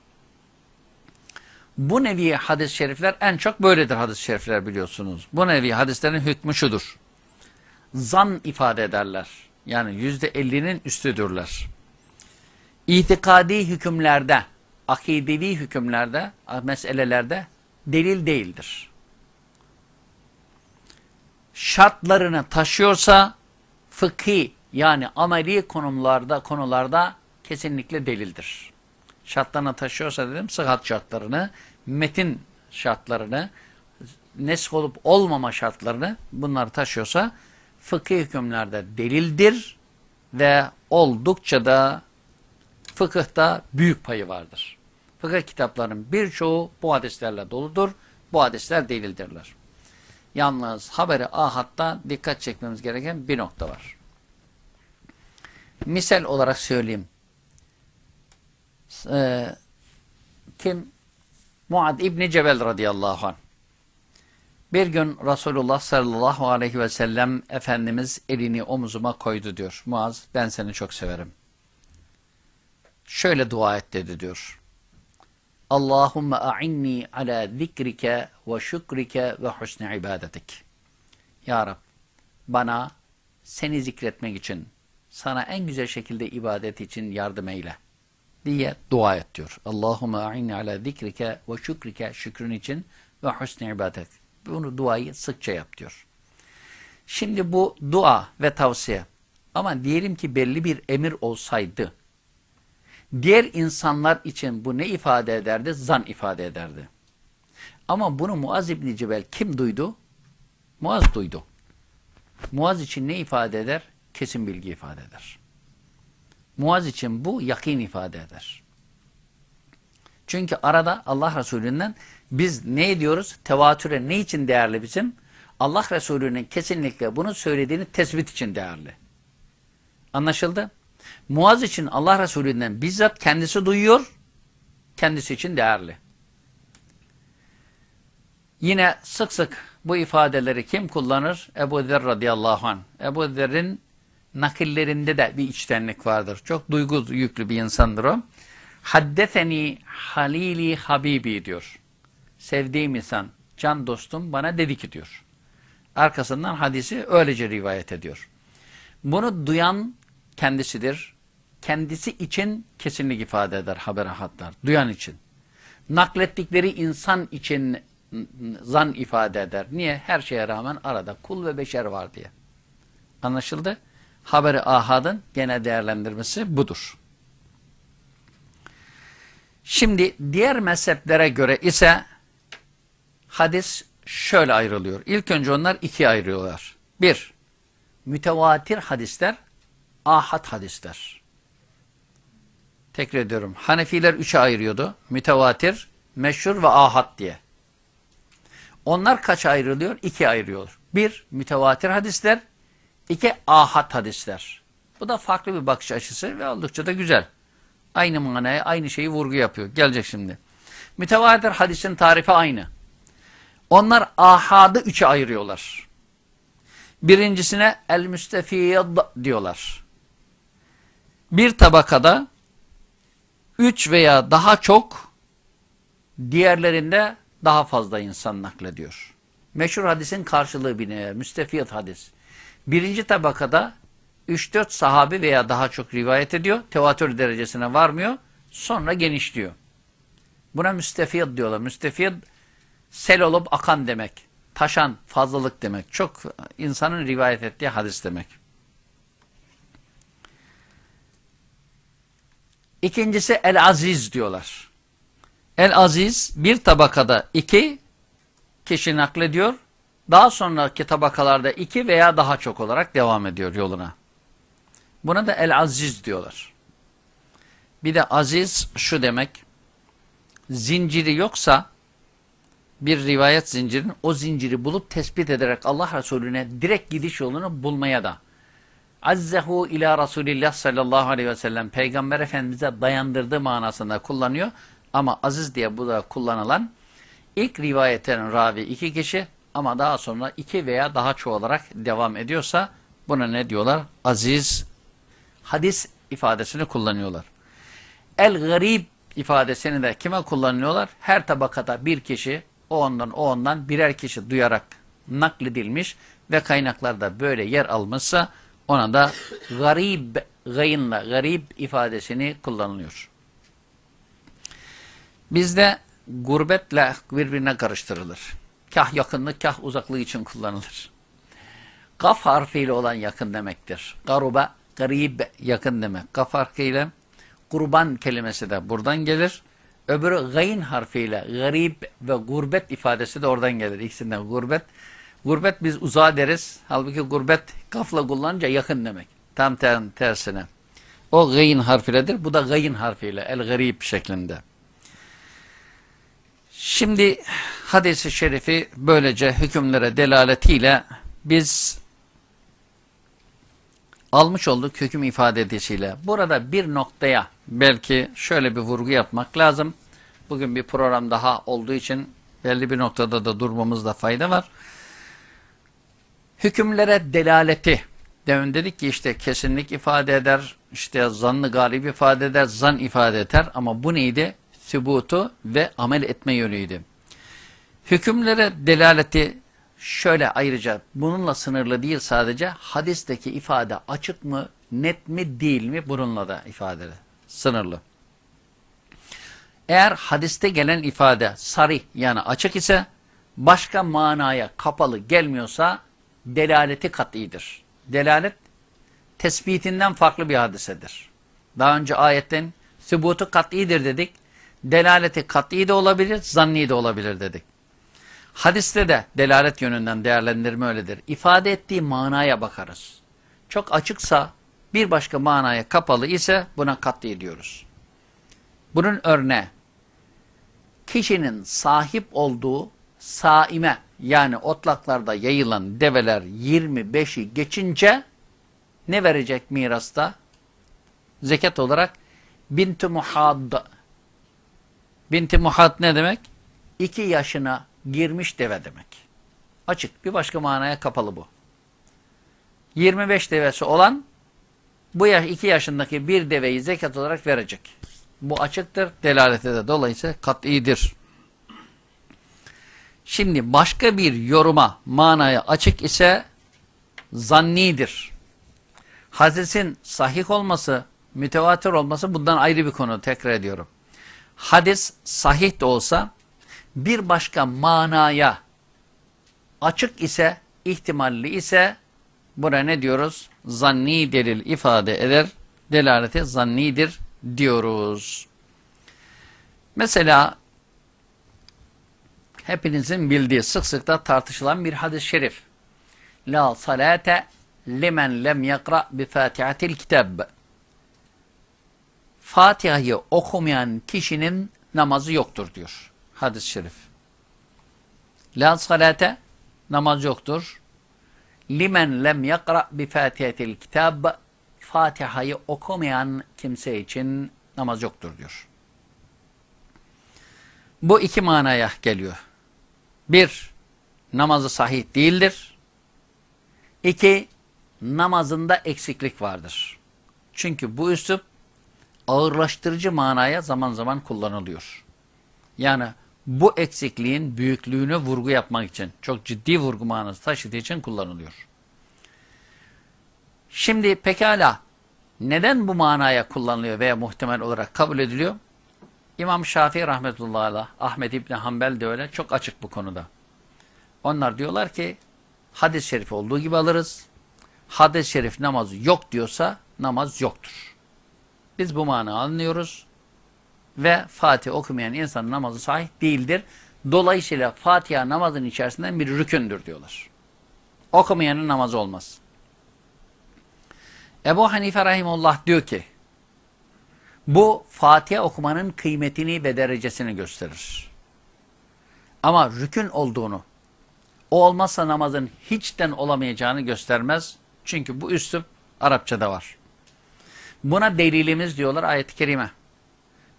S1: Bu nevi hadis-i şerifler en çok böyledir hadis-i şerifler biliyorsunuz. Bu nevi hadislerin hükmü şudur. Zan ifade ederler. Yani yüzde ellinin üstüdürler. İtikadi hükümlerde akidevi hükümlerde, meselelerde delil değildir. Şartlarını taşıyorsa fıkhi yani ameli konumlarda konularda kesinlikle delildir. Şartlarını taşıyorsa dedim sıhhat şartlarını, metin şartlarını, nesk olup olmama şartlarını bunları taşıyorsa fıkhi hükümlerde delildir ve oldukça da fıkıhta büyük payı vardır. Fıkıh kitaplarının birçoğu bu hadislerle doludur. Bu hadisler değildirler. Yalnız haberi ahatta dikkat çekmemiz gereken bir nokta var. Misal olarak söyleyeyim. Ee, kim? Muad İbni Cebel radıyallahu anh. Bir gün Resulullah sallallahu aleyhi ve sellem Efendimiz elini omuzuma koydu diyor. Muaz ben seni çok severim. Şöyle dua et dedi diyor. Allahümme a'inni ala zikrike ve şükrike ve husni ibadetik. Ya Rab, bana seni zikretmek için, sana en güzel şekilde ibadet için yardım eyle diye dua et diyor. Allahümme a'inni ala zikrike ve şükrike şükrün için ve husni ibadet. Bunu duayı sıkça yap diyor. Şimdi bu dua ve tavsiye ama diyelim ki belli bir emir olsaydı Diğer insanlar için bu ne ifade ederdi? Zan ifade ederdi. Ama bunu Muaz İbni Cebel kim duydu? Muaz duydu. Muaz için ne ifade eder? Kesin bilgi ifade eder. Muaz için bu yakin ifade eder. Çünkü arada Allah Resulü'nden biz ne ediyoruz? Tevatüre ne için değerli bizim? Allah Resulü'nün kesinlikle bunu söylediğini tespit için değerli. Anlaşıldı? Muaz için Allah Resulü'nden bizzat kendisi duyuyor, kendisi için değerli. Yine sık sık bu ifadeleri kim kullanır? Ebu Zer radıyallahu anh. Ebu Zer'in nakillerinde de bir içtenlik vardır. Çok duygu yüklü bir insandır o. Haddeseni halili habibi diyor. Sevdiğim insan, can dostum bana dedi ki diyor. Arkasından hadisi öylece rivayet ediyor. Bunu duyan kendisidir. Kendisi için kesinlik ifade eder haber hatlar. Duyan için. Naklettikleri insan için zan ifade eder. Niye? Her şeye rağmen arada kul ve beşer var diye. Anlaşıldı? Haberi ahadın gene değerlendirmesi budur. Şimdi diğer mezheplere göre ise hadis şöyle ayrılıyor. İlk önce onlar ikiye ayrılıyorlar. Bir, mütevatir hadisler ahad hadisler. Tekrar ediyorum. Hanefiler üçe ayırıyordu. Mütevatir, meşhur ve ahad diye. Onlar kaç ayrılıyor? İki ayrılıyor. Bir, mütevatir hadisler. iki ahad hadisler. Bu da farklı bir bakış açısı ve oldukça da güzel. Aynı manaya, aynı şeyi vurgu yapıyor. Gelecek şimdi. Mütevatir hadisin tarifi aynı. Onlar ahadı üçe ayırıyorlar. Birincisine el-müstefiyad diyorlar. Bir tabakada üç veya daha çok diğerlerinde daha fazla insan naklediyor. Meşhur hadisin karşılığı bir ne? Müstefiyat hadis. Birinci tabakada 3-4 sahabi veya daha çok rivayet ediyor. Tevatür derecesine varmıyor. Sonra genişliyor. Buna müstefiyat diyorlar. Müstefiyat sel olup akan demek. Taşan, fazlalık demek. Çok insanın rivayet ettiği hadis demek. İkincisi el-aziz diyorlar. El-aziz bir tabakada iki kişi naklediyor. Daha sonraki tabakalarda iki veya daha çok olarak devam ediyor yoluna. Buna da el-aziz diyorlar. Bir de aziz şu demek, zinciri yoksa bir rivayet zincirinin o zinciri bulup tespit ederek Allah Resulüne direkt gidiş yolunu bulmaya da azzehu ila Resulillah sallallahu aleyhi ve sellem Peygamber Efendimiz'e dayandırdığı manasında kullanıyor. Ama aziz diye bu da kullanılan ilk rivayetin ravi iki kişi ama daha sonra iki veya daha çoğu olarak devam ediyorsa buna ne diyorlar? Aziz hadis ifadesini kullanıyorlar. El-garib ifadesini de kime kullanıyorlar? Her tabakada bir kişi o ondan o ondan birer kişi duyarak nakledilmiş ve kaynaklarda böyle yer almışsa ona da garib gayınla garib ifadesini kullanılıyor. Bizde gurbetle birbirine karıştırılır. Kah yakınlık, kah uzaklık için kullanılır. Kaf harfiyle olan yakın demektir. Garuba, garib yakın demek. Kaf harfiyle kurban kelimesi de buradan gelir. Öbürü gayn harfiyle garib ve gurbet ifadesi de oradan gelir. İkisinden gurbet. Gurbet biz uzağa deriz. Halbuki gurbet kafla kullanınca yakın demek. Tam tersine. O gayn harfiledir. Bu da gayn harfiyle. El garib şeklinde. Şimdi hadisi şerifi böylece hükümlere delaletiyle biz almış olduk hüküm ifade edişiyle. Burada bir noktaya belki şöyle bir vurgu yapmak lazım. Bugün bir program daha olduğu için belli bir noktada da durmamızda fayda var. Hükümlere delaleti. Demin dedik ki işte kesinlik ifade eder, işte zannı galip ifade eder, zan ifade eder ama bu neydi? Sübutu ve amel etme yönüydü. Hükümlere delaleti şöyle ayrıca bununla sınırlı değil sadece hadisteki ifade açık mı, net mi, değil mi bununla da ifadeli, sınırlı. Eğer hadiste gelen ifade sarı yani açık ise başka manaya kapalı gelmiyorsa delaleti kat'idir. Delalet tespitinden farklı bir hadisedir. Daha önce ayetten sübutu kat'idir dedik. Delaleti kat'i de olabilir, zanni de olabilir dedik. Hadiste de delalet yönünden değerlendirme öyledir. İfade ettiği manaya bakarız. Çok açıksa bir başka manaya kapalı ise buna kat'i diyoruz. Bunun örneği kişinin sahip olduğu saime yani otlaklarda yayılan develer 25'i geçince ne verecek mirasta? Zekat olarak binti muhad. Binti muhad ne demek? 2 yaşına girmiş deve demek. Açık. Bir başka manaya kapalı bu. 25 devesi olan bu yaş 2 yaşındaki bir deveyi zekat olarak verecek. Bu açıktır. Delalete de dolayısıyla kat'idir. Şimdi başka bir yoruma manaya açık ise zannidir. Hadisin sahih olması, mütevatir olması bundan ayrı bir konu tekrar ediyorum. Hadis sahih de olsa bir başka manaya açık ise, ihtimalli ise buna ne diyoruz? Zanni delil ifade eder. Delaleti zannidir diyoruz. Mesela hepinizin bildiği sık sık da tartışılan bir hadis-i şerif. La salate limen lem yakra bi fatihatil kitab. Fatiha'yı okumayan kişinin namazı yoktur diyor hadis-i şerif. La salate namaz yoktur. Limen lem yakra bi fatihatil kitab Fatiha'yı okumayan kimse için namaz yoktur diyor. Bu iki manaya geliyor. Bir, namazı sahih değildir. İki, namazında eksiklik vardır. Çünkü bu üslup ağırlaştırıcı manaya zaman zaman kullanılıyor. Yani bu eksikliğin büyüklüğünü vurgu yapmak için, çok ciddi vurgu manası taşıdığı için kullanılıyor. Şimdi pekala neden bu manaya kullanılıyor veya muhtemel olarak kabul ediliyor? İmam Şafii rahmetullahi aleyh, Ahmet İbni Hanbel de öyle çok açık bu konuda. Onlar diyorlar ki hadis-i şerif olduğu gibi alırız. Hadis-i şerif namazı yok diyorsa namaz yoktur. Biz bu manayı anlıyoruz ve Fatih okumayan insan namazı sahih değildir. Dolayısıyla Fatiha namazın içerisinden bir rükündür diyorlar. Okumayanın namazı olmaz. Ebu Hanife Rahimullah diyor ki bu Fatiha okumanın kıymetini ve derecesini gösterir. Ama rükün olduğunu, o olmazsa namazın hiçten olamayacağını göstermez. Çünkü bu üslup Arapçada var. Buna delilimiz diyorlar ayet-i kerime.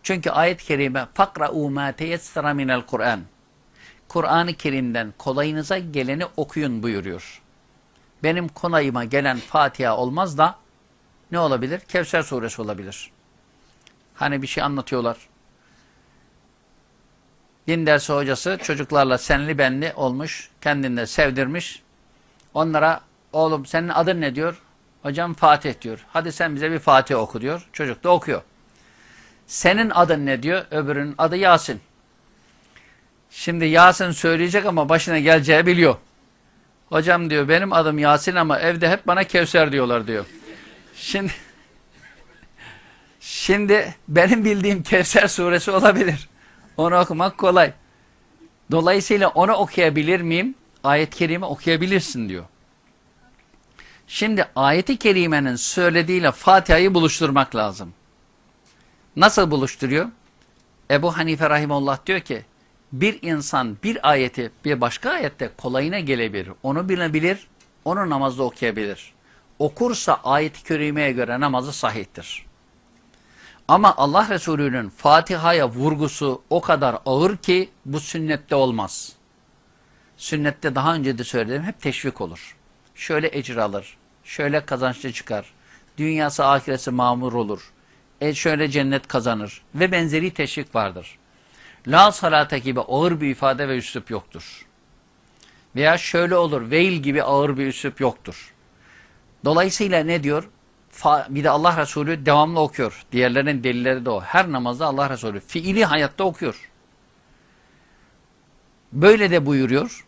S1: Çünkü ayet-i kerime فَقْرَعُوا مَا تَيَسْتَرَ مِنَ الْقُرْآنِ Kur'an-ı Kerim'den kolayınıza geleni okuyun buyuruyor. Benim konayıma gelen Fatiha olmaz da ne olabilir? Kevser suresi olabilir. Hani bir şey anlatıyorlar. Din dersi hocası çocuklarla senli benli olmuş, kendinde sevdirmiş. Onlara oğlum senin adın ne diyor? Hocam Fatih diyor. Hadi sen bize bir Fatih oku diyor. Çocuk da okuyor. Senin adın ne diyor? Öbürünün adı Yasin. Şimdi Yasin söyleyecek ama başına geleceği biliyor. Hocam diyor benim adım Yasin ama evde hep bana Kevser diyorlar diyor. Şimdi şimdi benim bildiğim Kevser suresi olabilir. Onu okumak kolay. Dolayısıyla onu okuyabilir miyim? Ayet-i kerime okuyabilirsin diyor. Şimdi ayeti kerimenin söylediğiyle Fatiha'yı buluşturmak lazım. Nasıl buluşturuyor? Ebu Hanife Rahimullah diyor ki bir insan bir ayeti bir başka ayette kolayına gelebilir. Onu bilebilir, onu namazda okuyabilir. Okursa ayet-i kerimeye göre namazı sahihtir. Ama Allah Resulü'nün Fatiha'ya vurgusu o kadar ağır ki bu sünnette olmaz. Sünnette daha önce de söyledim hep teşvik olur. Şöyle ecir alır, şöyle kazançlı çıkar, dünyası ahiresi mamur olur, e şöyle cennet kazanır ve benzeri teşvik vardır. La salate gibi ağır bir ifade ve üslup yoktur. Veya şöyle olur, veil gibi ağır bir üslup yoktur. Dolayısıyla ne diyor? Bir de Allah Resulü devamlı okuyor. Diğerlerinin delilleri de o. Her namazda Allah Resulü fiili hayatta okuyor. Böyle de buyuruyor.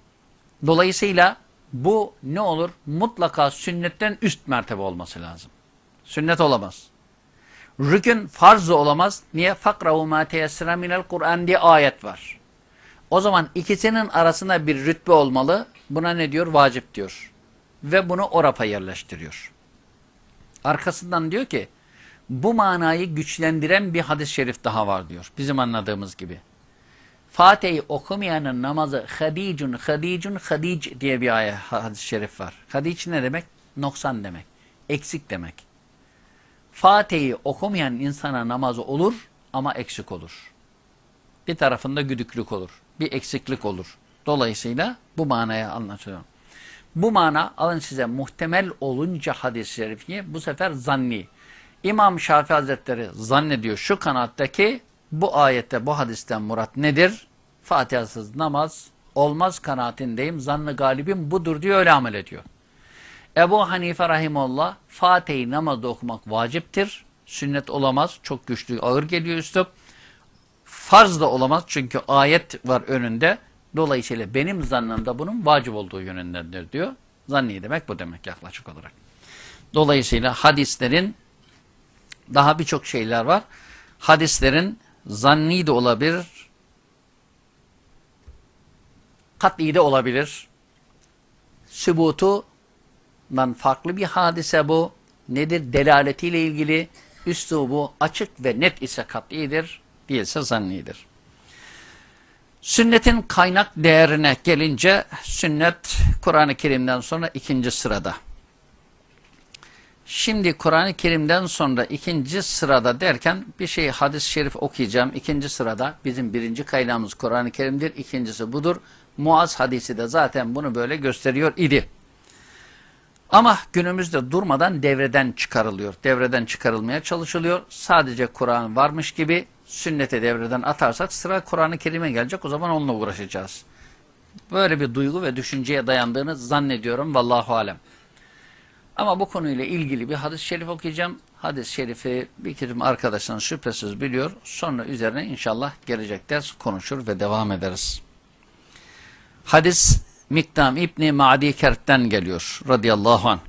S1: Dolayısıyla bu ne olur? Mutlaka sünnetten üst mertebe olması lazım. Sünnet olamaz. Rükün farz olamaz. Niye? Fakrahu ma teyessira minel Kur'an diye ayet var. O zaman ikisinin arasında bir rütbe olmalı. Buna ne diyor? Vacip diyor. Ve bunu o rafa yerleştiriyor. Arkasından diyor ki bu manayı güçlendiren bir hadis-i şerif daha var diyor. Bizim anladığımız gibi. Fatih'i okumayanın namazı hadicun, hadicun, hadic diye bir ayet hadis-i şerif var. Hadic ne demek? Noksan demek. Eksik demek. Fatih'i okumayan insana namazı olur ama eksik olur. Bir tarafında güdüklük olur. Bir eksiklik olur. Dolayısıyla bu manaya anlatıyor. Bu mana alın size muhtemel olunca hadis-i şerifi bu sefer zanni. İmam Şafii Hazretleri zannediyor şu kanattaki bu ayette bu hadisten murat nedir? Fatihasız namaz olmaz kanaatindeyim. Zannı galibim budur diyor öyle amel ediyor. Ebu Hanife Rahimullah Fatih'i namazda okumak vaciptir. Sünnet olamaz. Çok güçlü, ağır geliyor üslup. Farz da olamaz çünkü ayet var önünde. Dolayısıyla benim zannımda bunun vacip olduğu yönündendir diyor. Zanni demek bu demek yaklaşık olarak. Dolayısıyla hadislerin daha birçok şeyler var. Hadislerin zanni de olabilir, kat'i de olabilir. Sübutundan farklı bir hadise bu. Nedir? Delaletiyle ilgili üslubu açık ve net ise kat'idir, değilse zannidir. Sünnetin kaynak değerine gelince sünnet Kur'an-ı Kerim'den sonra ikinci sırada. Şimdi Kur'an-ı Kerim'den sonra ikinci sırada derken bir şey hadis-i şerif okuyacağım. İkinci sırada bizim birinci kaynağımız Kur'an-ı Kerim'dir. İkincisi budur. Muaz hadisi de zaten bunu böyle gösteriyor idi. Ama günümüzde durmadan devreden çıkarılıyor. Devreden çıkarılmaya çalışılıyor. Sadece Kur'an varmış gibi sünnete devreden atarsak sıra Kur'an-ı Kerim'e gelecek. O zaman onunla uğraşacağız. Böyle bir duygu ve düşünceye dayandığını zannediyorum. Vallahu alem. Ama bu konuyla ilgili bir hadis-i şerif okuyacağım. Hadis-i şerifi bir kesim arkadaşlarınız şüphesiz biliyor. Sonra üzerine inşallah gelecek ders konuşur ve devam ederiz. Hadis Mikdam İbni Ma'di Kert'ten geliyor radıyallahu anh.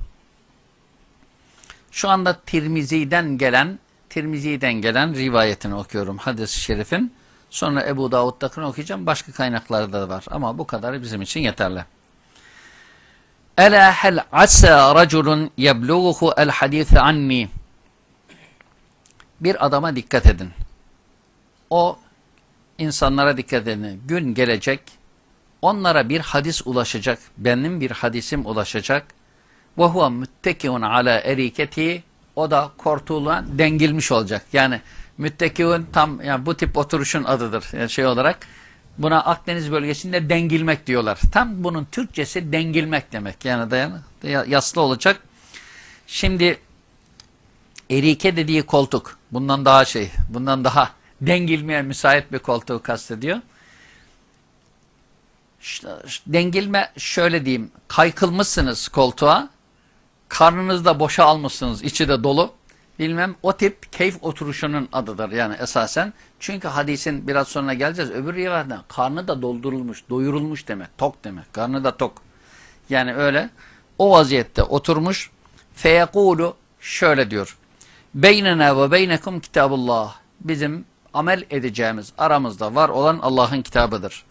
S1: Şu anda Tirmizi'den gelen Tirmizi'den gelen rivayetini okuyorum hadis-i şerifin. Sonra Ebu Davud'dakini okuyacağım. Başka kaynaklarda da var ama bu kadarı bizim için yeterli. Ela hel asa raculun yeblughu el hadise anni. Bir adama dikkat edin. O insanlara dikkat edin. Gün gelecek. Onlara bir hadis ulaşacak. Benim bir hadisim ulaşacak. Ve huve müttekiun ala eriketi. O da kortuğuna dengilmiş olacak. Yani müttekiun tam yani bu tip oturuşun adıdır. Yani şey olarak Buna Akdeniz bölgesinde dengilmek diyorlar. Tam bunun Türkçesi dengilmek demek. Yani dayan, yaslı olacak. Şimdi erike dediği koltuk. Bundan daha şey, bundan daha dengilmeye müsait bir koltuğu kastediyor. Dengilme şöyle diyeyim. Kaykılmışsınız koltuğa. Karnınızı da boşa almışsınız. içi de dolu bilmem o tip keyif oturuşunun adıdır yani esasen. Çünkü hadisin biraz sonra geleceğiz. Öbür rivayette karnı da doldurulmuş, doyurulmuş demek. Tok demek. Karnı da tok. Yani öyle o vaziyette oturmuş. Feyekulu şöyle diyor. Beynena ve beynekum kitabullah. Bizim amel edeceğimiz aramızda var olan Allah'ın kitabıdır.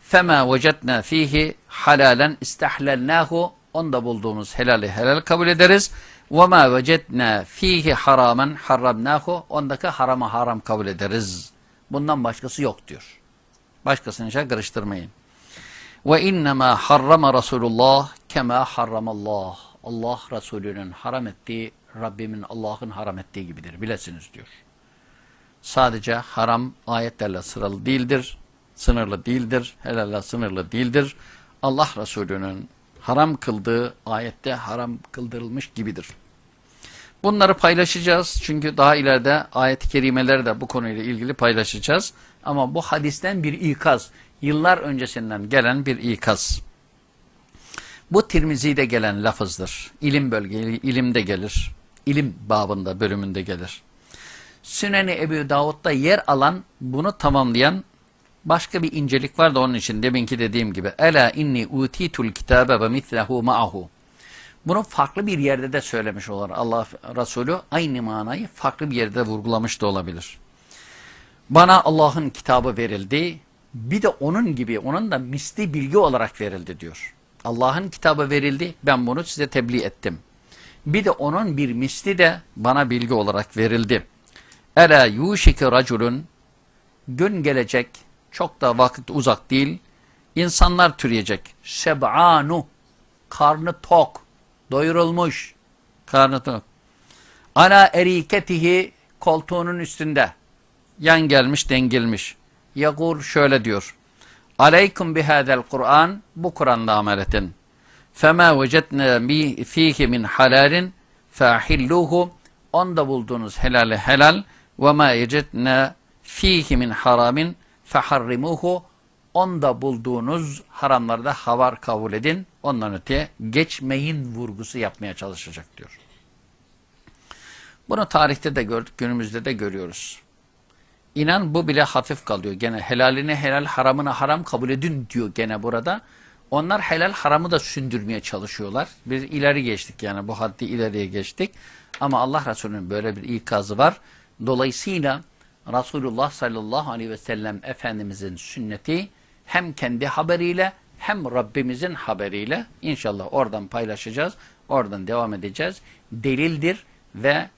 S1: Fema vecetna fihi halalen istahlelnahu. Onda bulduğumuz helali helal kabul ederiz. وَمَا وَجَدْنَا ف۪يهِ haramen harramnahu Ondaki harama haram kabul ederiz. Bundan başkası yok diyor. Başkasını şey karıştırmayın. وَاِنَّمَا حَرَّمَ Resulullah kema harramallah. Allah Resulü'nün haram ettiği, Rabbimin Allah'ın haram ettiği gibidir. Bilesiniz diyor. Sadece haram ayetlerle sıralı değildir, sınırlı değildir, helalle sınırlı değildir. Allah Resulü'nün haram kıldığı ayette haram kıldırılmış gibidir. Bunları paylaşacağız. Çünkü daha ileride ayet-i kerimeleri de bu konuyla ilgili paylaşacağız. Ama bu hadisten bir ikaz. Yıllar öncesinden gelen bir ikaz. Bu Tirmizi'de gelen lafızdır. İlim bölgeli, ilimde gelir. İlim babında, bölümünde gelir. Süneni Ebu Davud'da yer alan, bunu tamamlayan Başka bir incelik var da onun için deminki dediğim gibi. Ela inni utitul kitabe ve mislehu ma'ahu. Bunu farklı bir yerde de söylemiş olur. Allah Resulü aynı manayı farklı bir yerde vurgulamış da olabilir. Bana Allah'ın kitabı verildi. Bir de onun gibi, onun da misli bilgi olarak verildi diyor. Allah'ın kitabı verildi. Ben bunu size tebliğ ettim. Bir de onun bir misli de bana bilgi olarak verildi. Ela yuşike raculun gün gelecek çok da vakit uzak değil. İnsanlar türeyecek. Şeb'anu. Karnı tok. Doyurulmuş. Karnı tok. Ana eriketihi koltuğunun üstünde. Yan gelmiş, dengilmiş. Yagur şöyle diyor. Aleykum bihadel Kur'an. Bu Kur'an'da amel edin. Fema vecetne fihi min halalin fahilluhu. Onda bulduğunuz helali helal. Ve ma yecetne fihi min haramin feharrimuhu onda bulduğunuz haramlarda havar kabul edin. Ondan öteye geçmeyin vurgusu yapmaya çalışacak diyor. Bunu tarihte de gördük, günümüzde de görüyoruz. İnan bu bile hafif kalıyor. Gene helaline helal, haramına haram kabul edin diyor gene burada. Onlar helal haramı da sündürmeye çalışıyorlar. Biz ileri geçtik yani bu haddi ileriye geçtik. Ama Allah Resulü'nün böyle bir ikazı var. Dolayısıyla Resulullah sallallahu aleyhi ve sellem Efendimizin sünneti hem kendi haberiyle hem Rabbimizin haberiyle inşallah oradan paylaşacağız. Oradan devam edeceğiz. Delildir ve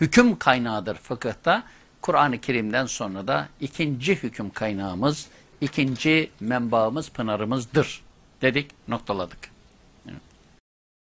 S1: hüküm kaynağıdır fıkıhta. Kur'an-ı Kerim'den sonra da ikinci hüküm kaynağımız, ikinci menbaımız, pınarımızdır dedik, noktaladık.